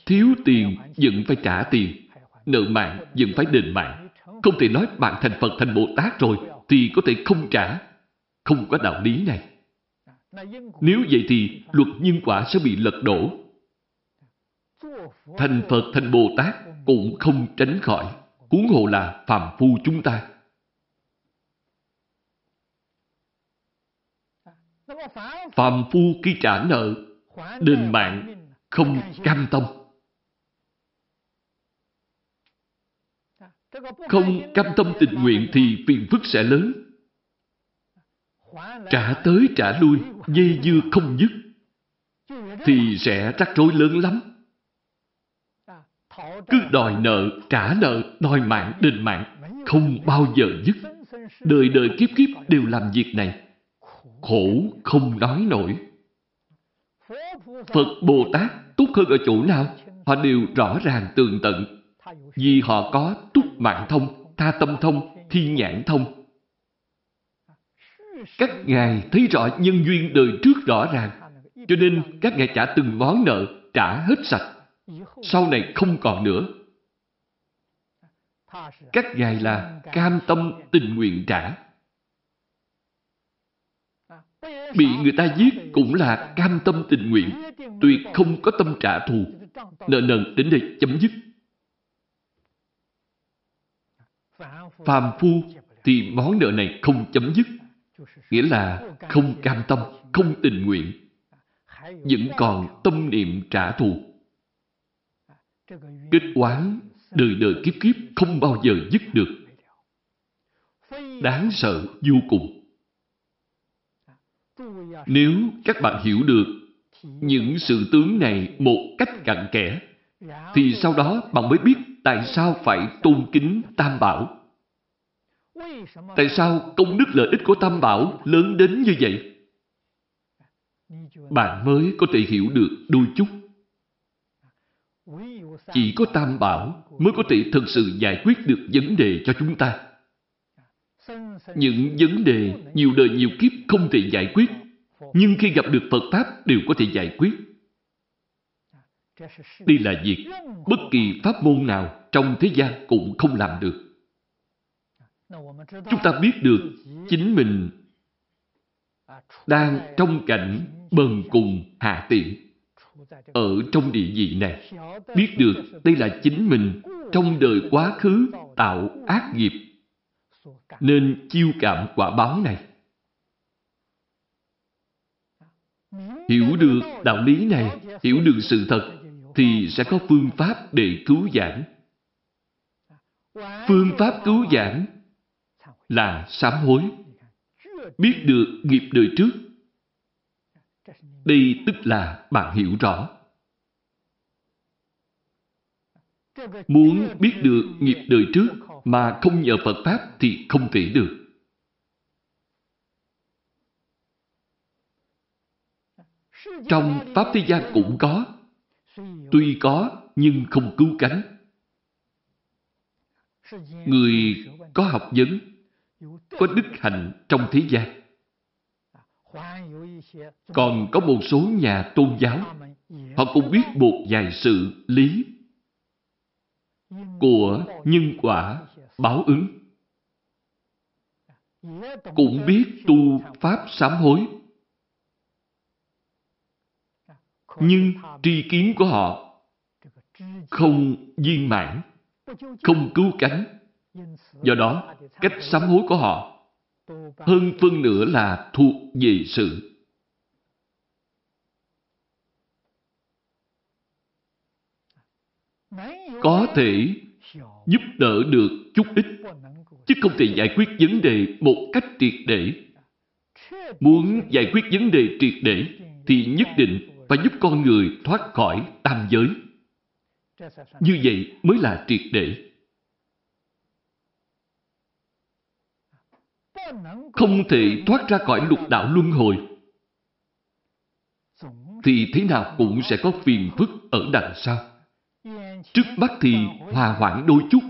Thiếu tiền vẫn phải trả tiền, nợ mạng vẫn phải đền mạng. Không thể nói bạn thành Phật thành Bồ Tát rồi thì có thể không trả. Không có đạo lý này. Nếu vậy thì luật nhân quả sẽ bị lật đổ. Thành Phật thành Bồ Tát cũng không tránh khỏi. Huống hồ là phàm phu chúng ta. Phàm phu khi trả nợ, đền mạng không cam tâm. Không cam tâm tình nguyện thì phiền phức sẽ lớn. Trả tới trả lui, dây dưa không dứt, thì sẽ rắc rối lớn lắm. Cứ đòi nợ, trả nợ, đòi mạng, đền mạng, không bao giờ dứt. Đời đời kiếp kiếp đều làm việc này. Khổ không nói nổi. Phật Bồ Tát tốt hơn ở chỗ nào? Họ đều rõ ràng tường tận. Vì họ có túc mạng thông, tha tâm thông, thiên nhãn thông. Các ngài thấy rõ nhân duyên đời trước rõ ràng. Cho nên các ngài trả từng món nợ, trả hết sạch. Sau này không còn nữa. Các ngài là cam tâm tình nguyện trả. Bị người ta giết cũng là cam tâm tình nguyện, tuyệt không có tâm trả thù. Nợ nần đến đây chấm dứt. Phàm phu thì món nợ này không chấm dứt. Nghĩa là không cam tâm, không tình nguyện. Vẫn còn tâm niệm trả thù. Kết oán đời đời kiếp kiếp không bao giờ dứt được. Đáng sợ vô cùng. Nếu các bạn hiểu được những sự tướng này một cách cặn kẽ, thì sau đó bạn mới biết tại sao phải tôn kính Tam Bảo. Tại sao công đức lợi ích của Tam Bảo lớn đến như vậy? Bạn mới có thể hiểu được đôi chút. Chỉ có Tam Bảo mới có thể thực sự giải quyết được vấn đề cho chúng ta. Những vấn đề nhiều đời nhiều kiếp không thể giải quyết, nhưng khi gặp được Phật Pháp đều có thể giải quyết. Đây là việc bất kỳ pháp môn nào trong thế gian cũng không làm được. Chúng ta biết được chính mình đang trong cảnh bần cùng hạ tiện ở trong địa vị này. Biết được đây là chính mình trong đời quá khứ tạo ác nghiệp nên chiêu cảm quả báo này. Hiểu được đạo lý này, hiểu được sự thật, thì sẽ có phương pháp để cứu giảng. Phương pháp cứu giảng là sám hối. Biết được nghiệp đời trước. Đây tức là bạn hiểu rõ. Muốn biết được nghiệp đời trước mà không nhờ Phật Pháp thì không thể được. Trong Pháp thế gian cũng có. Tuy có, nhưng không cứu cánh. Người có học vấn, có đức hạnh trong thế gian. Còn có một số nhà tôn giáo, họ cũng biết một vài sự lý của nhân quả báo ứng. Cũng biết tu pháp sám hối. nhưng tri kiến của họ không viên mãn, không cứu cánh. Do đó, cách sám hối của họ hơn phân nửa là thuộc về sự. Có thể giúp đỡ được chút ít, chứ không thể giải quyết vấn đề một cách triệt để. Muốn giải quyết vấn đề triệt để thì nhất định và giúp con người thoát khỏi tam giới. Như vậy mới là triệt để. Không thể thoát ra khỏi lục đạo luân hồi thì thế nào cũng sẽ có phiền phức ở đằng sau. Trước mắt thì hòa hoãn đôi chút,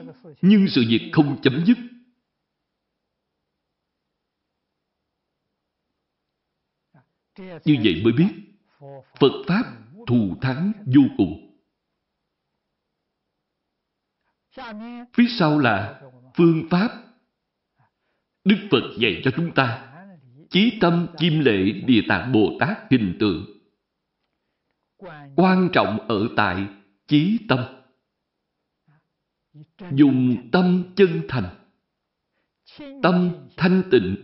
nhưng sự việc không chấm dứt. Như vậy mới biết, Phật Pháp thù thắng vô cùng. Phía sau là phương pháp. Đức Phật dạy cho chúng ta chí tâm kim lệ địa tạng Bồ Tát hình tượng. Quan trọng ở tại chí tâm. Dùng tâm chân thành. Tâm thanh tịnh.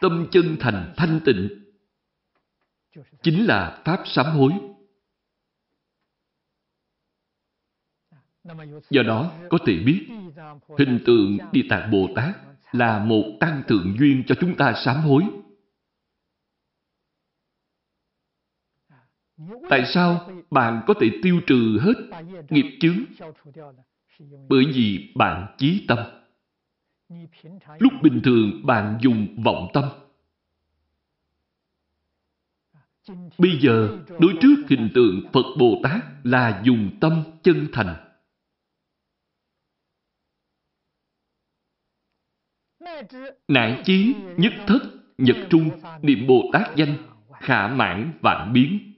Tâm chân thành thanh tịnh. Chính là Pháp sám hối. Do đó, có thể biết, hình tượng Địa Tạng Bồ Tát là một tăng thượng duyên cho chúng ta sám hối. Tại sao bạn có thể tiêu trừ hết nghiệp chướng? Bởi vì bạn chí tâm. Lúc bình thường bạn dùng vọng tâm. Bây giờ, đối trước hình tượng Phật Bồ Tát là dùng tâm chân thành. Nạn chí, nhất thất, nhật trung, niệm Bồ Tát danh, khả mãn vạn biến.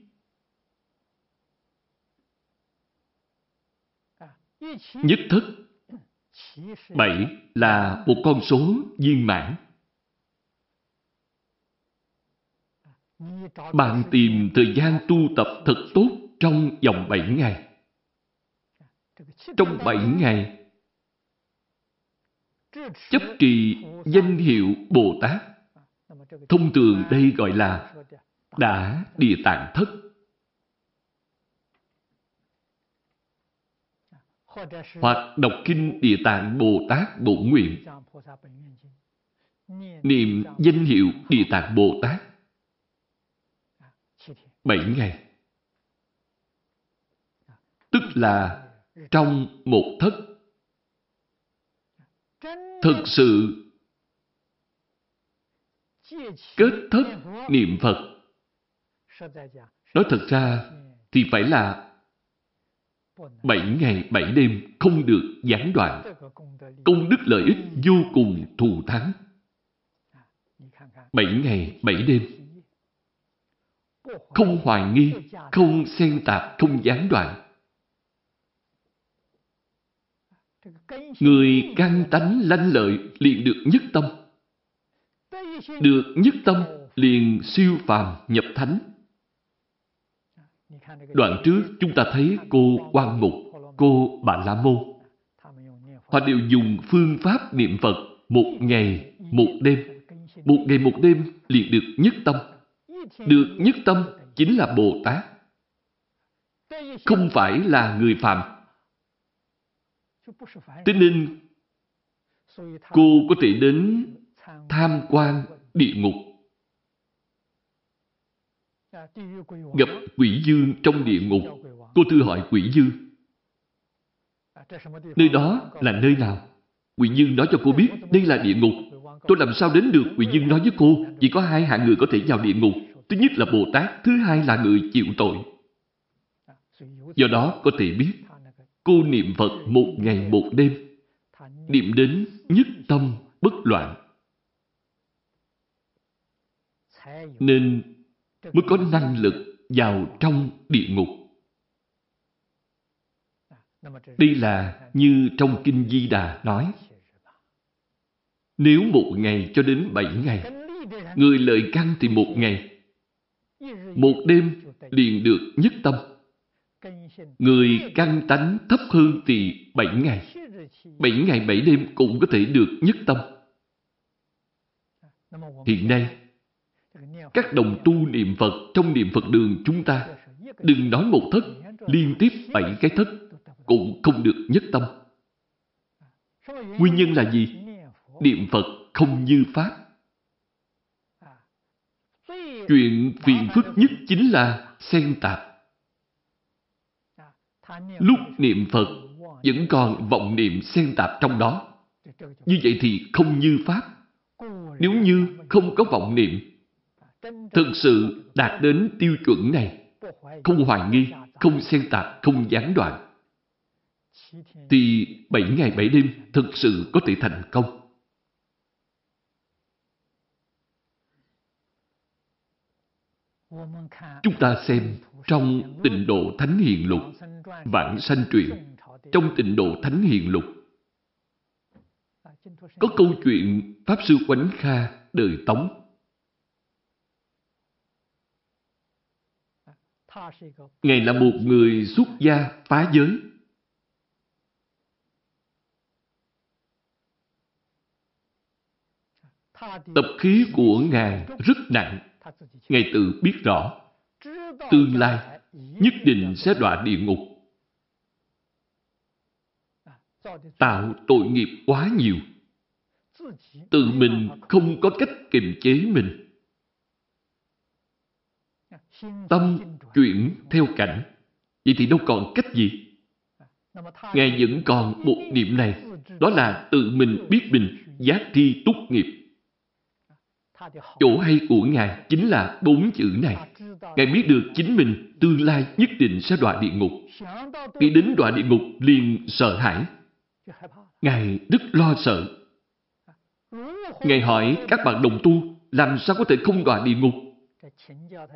Nhất thất, bảy là một con số viên mãn. Bạn tìm thời gian tu tập thật tốt trong vòng bảy ngày. Trong bảy ngày, chấp trì danh hiệu Bồ Tát. Thông thường đây gọi là đã địa tạng thất. Hoặc đọc kinh Địa Tạng Bồ Tát Bộ Nguyện. Niệm danh hiệu Địa Tạng Bồ Tát. Bảy ngày. Tức là trong một thất thực sự kết thất niệm Phật. Nói thật ra thì phải là bảy ngày bảy đêm không được gián đoạn. Công đức lợi ích vô cùng thù thắng. Bảy ngày bảy đêm. Không hoài nghi, không xen tạp, không gián đoạn. Người căn tánh lanh lợi liền được nhất tâm. Được nhất tâm liền siêu phàm nhập thánh. Đoạn trước chúng ta thấy cô Quan Mục, cô Bà La Môn. Họ đều dùng phương pháp niệm Phật một ngày, một đêm. Một ngày, một đêm liền được nhất tâm. Được nhất tâm chính là Bồ Tát. Không phải là người phàm. Thế nên, cô có thể đến tham quan địa ngục. Gặp quỷ dương trong địa ngục, cô thư hỏi quỷ dương. Nơi đó là nơi nào? Quỷ dương nói cho cô biết đây là địa ngục. Tôi làm sao đến được quỷ dương nói với cô chỉ có hai hạng người có thể vào địa ngục. Thứ nhất là Bồ Tát, thứ hai là người chịu tội. Do đó có thể biết Cô niệm Phật một ngày một đêm, niệm đến nhất tâm bất loạn. Nên mới có năng lực vào trong địa ngục. Đây là như trong Kinh Di Đà nói. Nếu một ngày cho đến bảy ngày, người lợi căn thì một ngày, một đêm liền được nhất tâm. Người căn tánh thấp hơn thì bảy ngày. Bảy ngày bảy đêm cũng có thể được nhất tâm. Hiện nay, các đồng tu niệm Phật trong niệm Phật đường chúng ta đừng nói một thất, liên tiếp bảy cái thất cũng không được nhất tâm. Nguyên nhân là gì? Niệm Phật không như Pháp. Chuyện phiền phức nhất chính là xen tạp. Lúc niệm Phật vẫn còn vọng niệm xen tạp trong đó. Như vậy thì không như Pháp. Nếu như không có vọng niệm, thực sự đạt đến tiêu chuẩn này, không hoài nghi, không xen tạp, không gián đoạn, thì bảy ngày bảy đêm thực sự có thể thành công. Chúng ta xem trong tịnh độ Thánh Hiền Lục, vạn Sanh Truyện, trong tịnh độ Thánh Hiền Lục, có câu chuyện Pháp Sư Quánh Kha đời Tống. Ngài là một người xuất gia phá giới. Tập khí của Ngài rất nặng. Ngài tự biết rõ, tương lai nhất định sẽ đọa địa ngục. Tạo tội nghiệp quá nhiều. Tự mình không có cách kiềm chế mình. Tâm chuyển theo cảnh. Vậy thì đâu còn cách gì? Ngài vẫn còn một niệm này. Đó là tự mình biết mình giác thi túc nghiệp. Chỗ hay của Ngài chính là bốn chữ này. Ngài biết được chính mình tương lai nhất định sẽ đọa địa ngục. Khi đến đọa địa ngục liền sợ hãi. Ngài rất lo sợ. Ngài hỏi các bạn đồng tu, làm sao có thể không đọa địa ngục?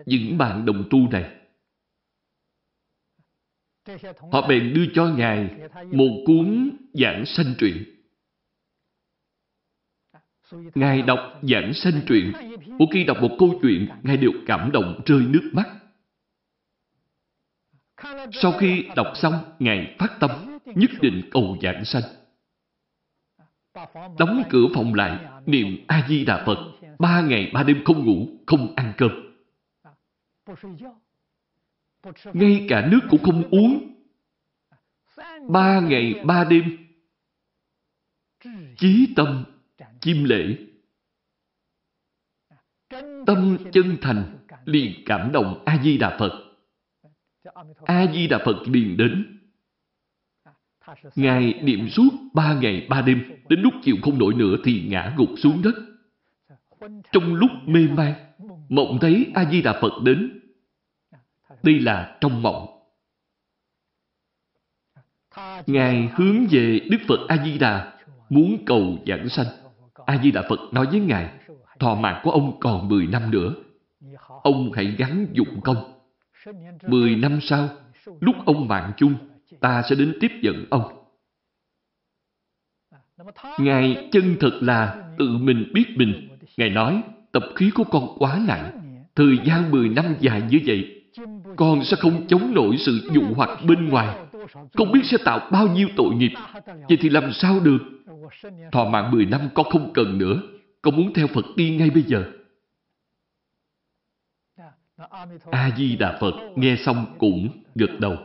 Những bạn đồng tu này Họ bèn đưa cho Ngài một cuốn giảng sanh truyện. Ngài đọc giảng sanh truyện. Mỗi khi đọc một câu chuyện, Ngài đều cảm động rơi nước mắt. Sau khi đọc xong, Ngài phát tâm, nhất định cầu giảng sanh. Đóng cửa phòng lại, niệm A-di-đà Phật, ba ngày ba đêm không ngủ, không ăn cơm. Ngay cả nước cũng không uống. Ba ngày ba đêm, chí tâm chim lễ. Tâm chân thành liền cảm động A-di-đà Phật. A-di-đà Phật liền đến. Ngài niệm suốt ba ngày ba đêm, đến lúc chịu không nổi nữa thì ngã gục xuống đất. Trong lúc mê man, mộng thấy A-di-đà Phật đến. Đây là trong mộng. Ngài hướng về Đức Phật A-di-đà muốn cầu giảng sanh. A-di-đà Phật nói với Ngài, thọ mạng của ông còn 10 năm nữa. Ông hãy gắn dụng công. 10 năm sau, lúc ông mạng chung, ta sẽ đến tiếp dẫn ông. Ngài chân thật là tự mình biết mình. Ngài nói, tập khí của con quá nặng. Thời gian 10 năm dài như vậy, con sẽ không chống nổi sự dụ hoặc bên ngoài. Không biết sẽ tạo bao nhiêu tội nghiệp. Vậy thì làm sao được? Thọ mạng 10 năm con không cần nữa. Con muốn theo Phật đi ngay bây giờ. A-di-đà Phật nghe xong cũng gật đầu.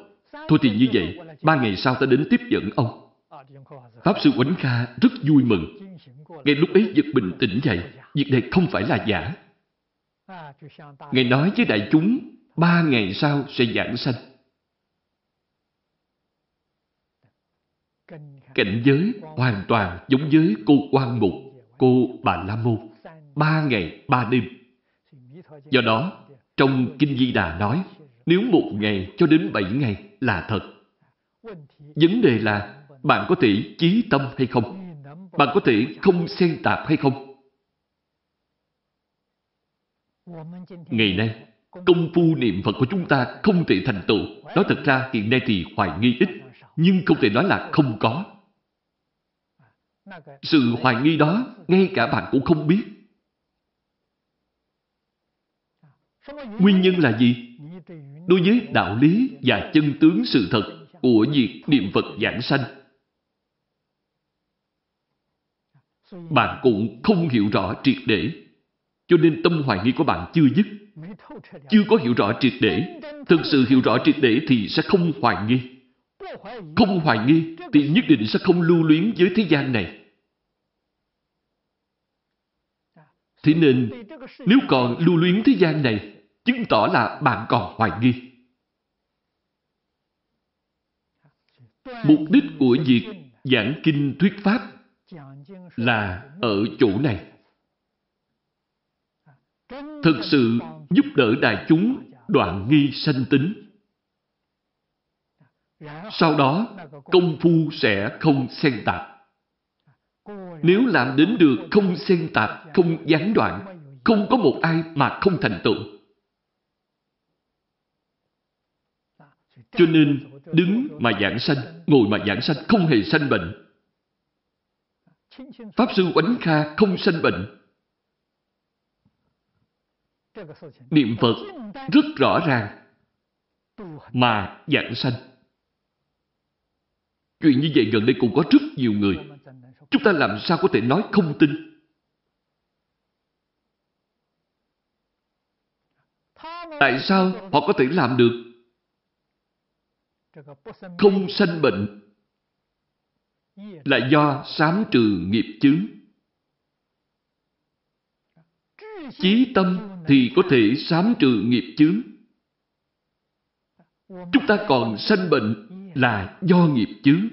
Thôi thì như vậy, ba ngày sau ta đến tiếp dẫn ông. Pháp Sư Quánh Kha rất vui mừng. Ngay lúc ấy giật bình tĩnh dậy, việc này không phải là giả. Ngài nói với đại chúng, ba ngày sau sẽ giảng sanh. Cảnh giới hoàn toàn giống với cô quan mục, cô Bà La Môn. Ba ngày, ba đêm. Do đó, trong Kinh Di Đà nói, nếu một ngày cho đến bảy ngày là thật. Vấn đề là bạn có thể chí tâm hay không? Bạn có thể không xen tạp hay không? Ngày nay, công phu niệm Phật của chúng ta không thể thành tựu. Nói thật ra hiện nay thì hoài nghi ít, nhưng không thể nói là không có. Sự hoài nghi đó, ngay cả bạn cũng không biết. Nguyên nhân là gì? Đối với đạo lý và chân tướng sự thật của việc niệm Phật giảng sanh, bạn cũng không hiểu rõ triệt để. Cho nên tâm hoài nghi của bạn chưa dứt. Chưa có hiểu rõ triệt để. Thực sự hiểu rõ triệt để thì sẽ không hoài nghi không hoài nghi thì nhất định sẽ không lưu luyến với thế gian này. Thế nên, nếu còn lưu luyến thế gian này, chứng tỏ là bạn còn hoài nghi. Mục đích của việc giảng kinh thuyết pháp là ở chỗ này. Thực sự giúp đỡ đại chúng đoạn nghi sanh tính. Sau đó, công phu sẽ không xen tạp. Nếu làm đến được không xen tạp, không gián đoạn, không có một ai mà không thành tựu. Cho nên, đứng mà giảng sanh, ngồi mà giảng sanh, không hề sanh bệnh. Pháp Sư Oánh Kha không sanh bệnh. Niệm Phật rất rõ ràng mà giảng sanh. Chuyện như vậy gần đây cũng có rất nhiều người. Chúng ta làm sao có thể nói không tin? Tại sao họ có thể làm được? Không sanh bệnh là do sám trừ nghiệp chướng. Chí tâm thì có thể sám trừ nghiệp chướng. Chúng ta còn sanh bệnh là do nghiệp chướng.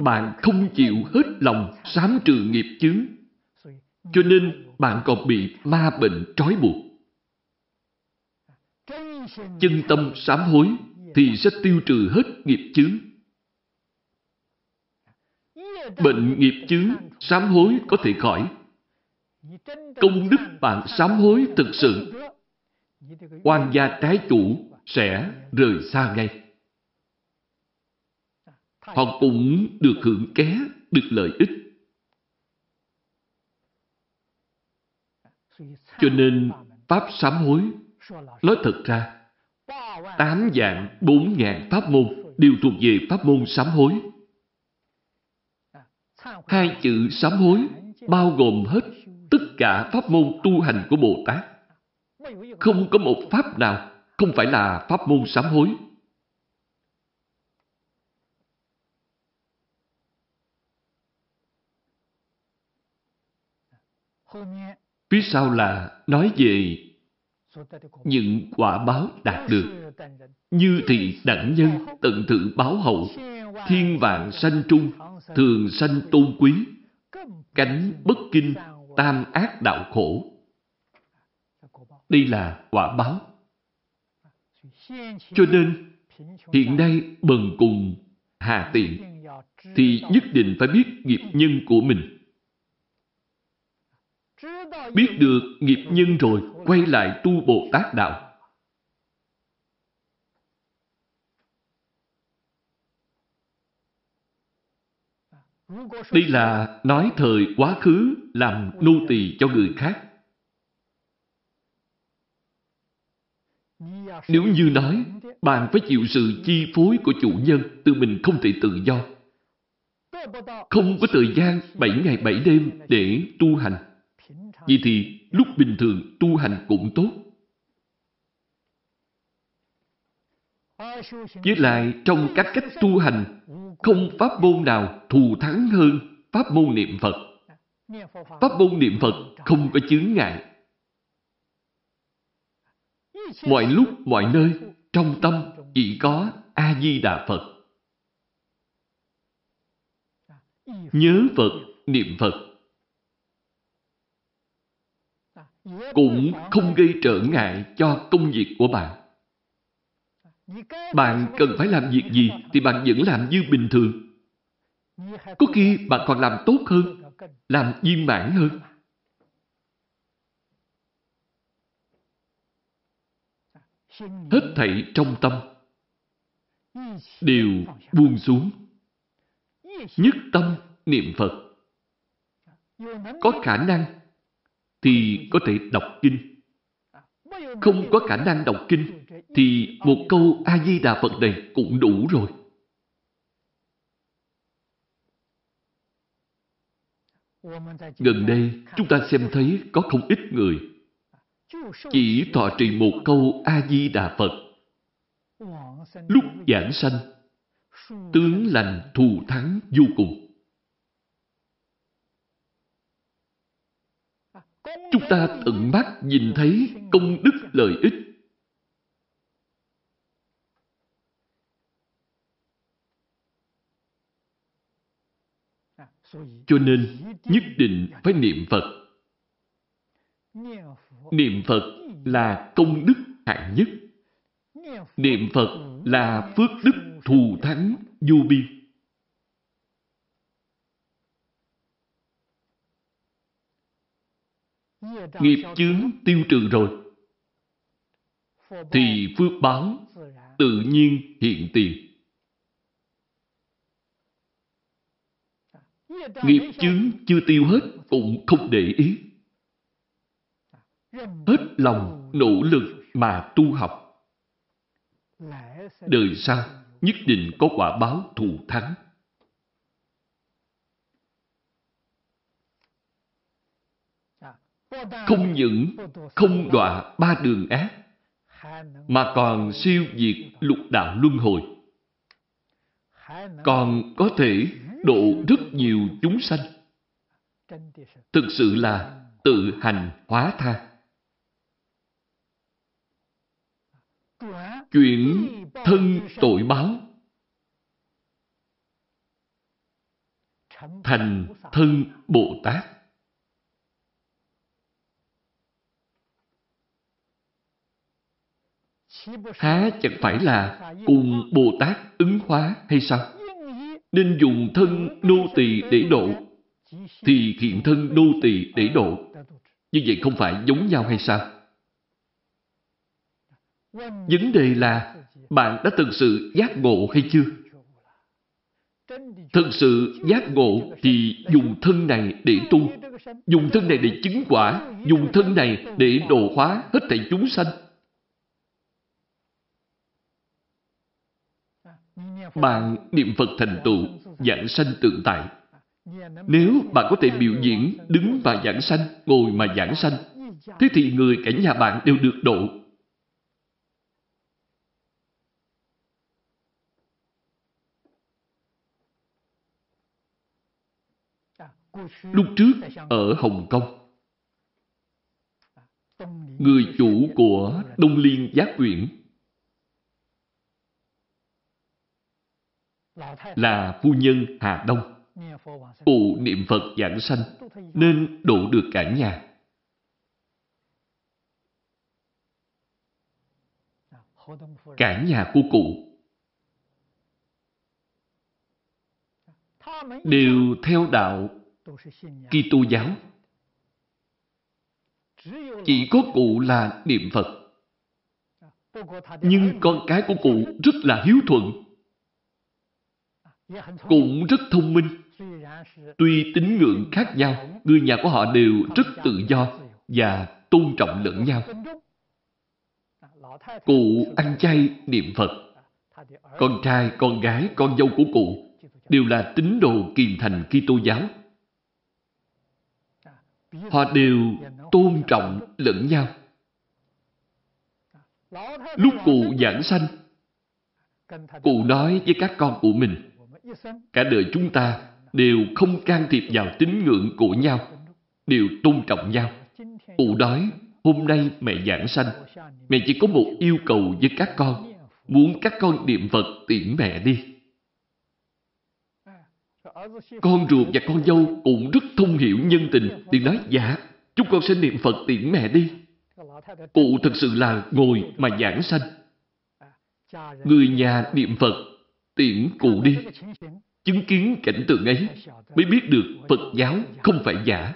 Bạn không chịu hết lòng sám trừ nghiệp chướng. Cho nên bạn còn bị ma bệnh trói buộc. Chân tâm sám hối thì sẽ tiêu trừ hết nghiệp chướng. Bệnh nghiệp chướng, sám hối có thể khỏi. Công đức bạn sám hối thực sự, quan gia trái chủ sẽ rời xa ngay. Họ cũng được hưởng ké, được lợi ích. Cho nên, Pháp sám hối, nói thật ra, tám dạng bốn ngàn pháp môn đều thuộc về pháp môn sám hối. Hai chữ sám hối bao gồm hết tất cả pháp môn tu hành của Bồ Tát. Không có một pháp nào không phải là pháp môn sám hối. Phía sau là nói về những quả báo đạt được. Như thị đẳng nhân, tận thử báo hậu, thiên vạn sanh trung, thường sanh tôn quý, cánh bất kinh, tam ác đạo khổ. Đây là quả báo. Cho nên, hiện nay bần cùng, hà tiện, thì nhất định phải biết nghiệp nhân của mình. Biết được nghiệp nhân rồi, quay lại tu Bồ Tát Đạo. Đây là nói thời quá khứ làm nô tỳ cho người khác. Nếu như nói, bạn phải chịu sự chi phối của chủ nhân, tự mình không thể tự do. Không có thời gian 7 ngày 7 đêm để tu hành. Vậy thì lúc bình thường tu hành cũng tốt. Với lại trong các cách tu hành, không pháp môn nào thù thắng hơn pháp môn niệm Phật. Pháp môn niệm Phật không có chướng ngại. Mọi lúc, mọi nơi, trong tâm chỉ có A-di-đà Phật. Nhớ Phật, niệm Phật. Cũng không gây trở ngại cho công việc của bạn. Bạn cần phải làm việc gì thì bạn vẫn làm như bình thường. Có khi bạn còn làm tốt hơn, làm viên mãn hơn. Hết thảy trong tâm đều buông xuống. Nhất tâm niệm Phật. Có khả năng thì có thể đọc kinh. Không có khả năng đọc kinh thì một câu A-di-đà Phật này cũng đủ rồi. Gần đây, chúng ta xem thấy có không ít người chỉ thọ trì một câu A-di-đà Phật. Lúc giảng sanh, tướng lành thù thắng vô cùng. Chúng ta tận mắt nhìn thấy công đức lợi ích. Cho nên nhất định phải niệm Phật. Niệm Phật là công đức hạng nhất. Niệm Phật là phước đức thù thắng vô biên. Nghiệp chướng tiêu trừ rồi, thì phước báo tự nhiên hiện tiền. Nghiệp chướng chưa tiêu hết cũng không để ý. Hết lòng nỗ lực mà tu học. Đời sau nhất định có quả báo thù thắng. Không những không đọa ba đường ác, mà còn siêu diệt lục đạo luân hồi. Còn có thể độ rất nhiều chúng sanh. Thực sự là tự hành hóa tha. Chuyện thân tội báo thành thân Bồ Tát. Há chẳng phải là cùng Bồ Tát ứng hóa hay sao? Nên dùng thân nô tỳ để độ, thì hiện thân nô tỳ để độ. Như vậy không phải giống nhau hay sao? Vấn đề là bạn đã thực sự giác ngộ hay chưa? Thực sự giác ngộ thì dùng thân này để tu, dùng thân này để chứng quả, dùng thân này để độ hóa hết thảy chúng sanh. Bạn niệm Phật thành tựu, giảng sanh tự tại. Nếu bạn có thể biểu diễn đứng mà giảng sanh, ngồi mà giảng sanh, thế thì người cả nhà bạn đều được độ. Lúc trước ở Hồng Kông, người chủ của Đông Liên Giác Uyển là phu nhân Hà Đông. Cụ niệm Phật giảng sanh nên độ được cả nhà. Cả nhà của cụ đều theo đạo Kitô giáo. Chỉ có cụ là niệm Phật. Nhưng con cái của cụ rất là hiếu thuận. Cũng rất thông minh. Tuy tín ngưỡng khác nhau, người nhà của họ đều rất tự do và tôn trọng lẫn nhau. Cụ ăn chay niệm Phật. Con trai, con gái, con dâu của cụ đều là tín đồ kiền thành Kitô giáo. Họ đều tôn trọng lẫn nhau. Lúc cụ giảng sanh, cụ nói với các con của mình, cả đời chúng ta đều không can thiệp vào tín ngưỡng của nhau, đều tôn trọng nhau. Cụ nói, hôm nay mẹ giảng sanh, mẹ chỉ có một yêu cầu với các con, muốn các con niệm Phật tiễn mẹ đi. Con ruột và con dâu cũng rất thông hiểu nhân tình, liền nói, dạ, chúng con sẽ niệm Phật tiễn mẹ đi. Cụ thật sự là ngồi mà giảng sanh. Người nhà niệm Phật tiễn cụ đi. Chứng kiến cảnh tượng ấy mới biết được Phật giáo không phải giả.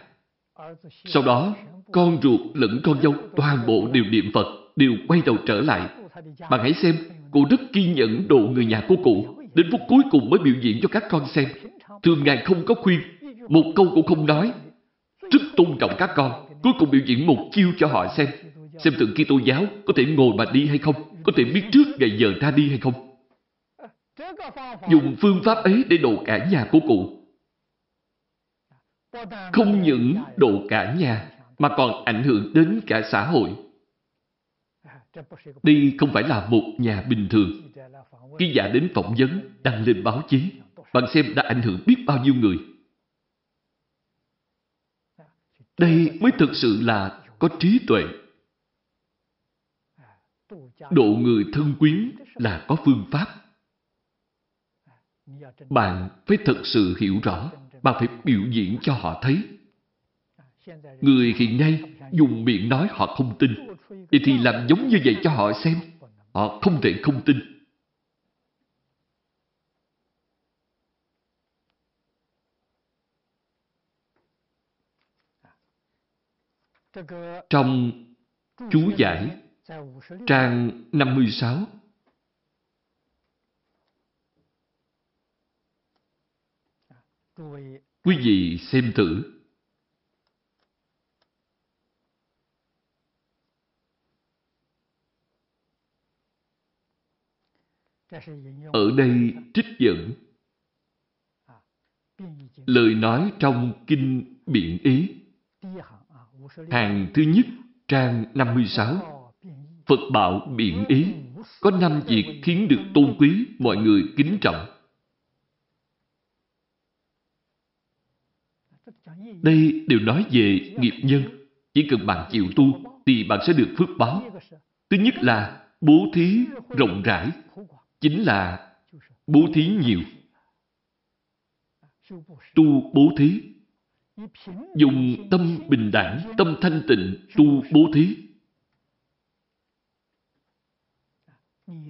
Sau đó, con ruột lẫn con dâu toàn bộ đều niệm Phật, đều quay đầu trở lại. Bạn hãy xem, cụ rất kiên nhẫn độ người nhà của cụ, đến phút cuối cùng mới biểu diễn cho các con xem. Thường ngày không có khuyên, một câu cũng không nói. Rất tôn trọng các con, cuối cùng biểu diễn một chiêu cho họ xem. Xem tượng Kitô giáo có thể ngồi mà đi hay không, có thể biết trước ngày giờ ra đi hay không. Dùng phương pháp ấy để đổ cả nhà của cụ. Không những đổ cả nhà, mà còn ảnh hưởng đến cả xã hội. Đây không phải là một nhà bình thường. Ký giả đến phỏng vấn, đăng lên báo chí. Bạn xem đã ảnh hưởng biết bao nhiêu người. Đây mới thực sự là có trí tuệ. Độ người thân quyến là có phương pháp. Bạn phải thật sự hiểu rõ, bạn phải biểu diễn cho họ thấy. Người hiện nay dùng miệng nói họ không tin. Vậy thì làm giống như vậy cho họ xem. Họ không thể không tin. Trong chú giải trang 56 Quý vị xem thử Ở đây trích dẫn lời nói trong Kinh Biện Ý. Hàng thứ nhất, trang 56. Phật bảo Biện Ý có năm việc khiến được tôn quý mọi người kính trọng. Đây đều nói về nghiệp nhân. Chỉ cần bạn chịu tu thì bạn sẽ được phước báo. Thứ nhất là bố thí rộng rãi chính là bố thí nhiều. Tu bố thí. Dùng tâm bình đẳng, tâm thanh tịnh tu bố thí.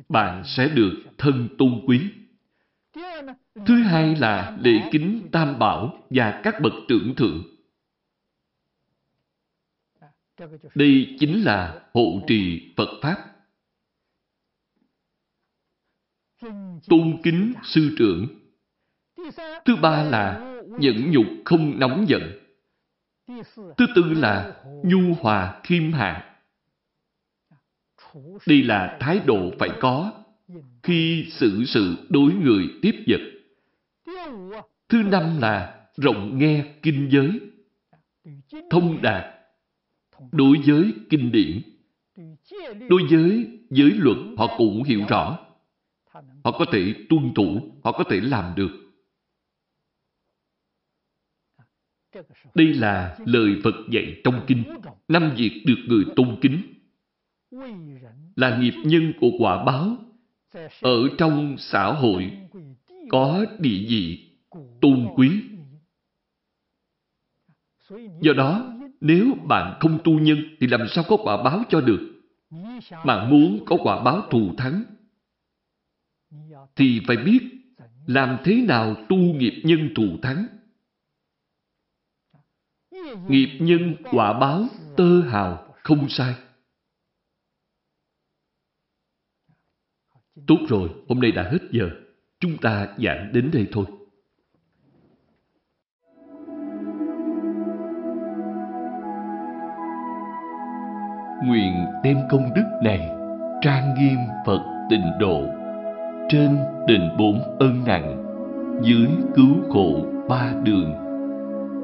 Bạn sẽ được thân tôn quý. Thứ hai là lễ kính tam bảo và các bậc trưởng thượng. Đây chính là hộ trì Phật Pháp. tôn kính sư trưởng. Thứ ba là nhẫn nhục không nóng giận. Thứ tư là nhu hòa khiêm hạ. Đây là thái độ phải có khi xử sự đối người tiếp vật. Thứ năm là rộng nghe kinh giới, thông đạt đối với kinh điển. Đối với giới luật họ cũng hiểu rõ. Họ có thể tuân thủ, họ có thể làm được. Đây là lời Phật dạy trong kinh. Năm việc được người tôn kính. Là nghiệp nhân của quả báo. Ở trong xã hội có địa vị tôn quý. Do đó, nếu bạn không tu nhân thì làm sao có quả báo cho được? Bạn muốn có quả báo thù thắng thì phải biết làm thế nào tu nghiệp nhân thù thắng. Ừ. Nghiệp nhân quả báo tơ hào không sai. Tốt rồi, hôm nay đã hết giờ. Chúng ta giảng đến đây thôi. Nguyện đem công đức này trang nghiêm Phật tịnh độ trên đền bốn ân nặng dưới cứu khổ ba đường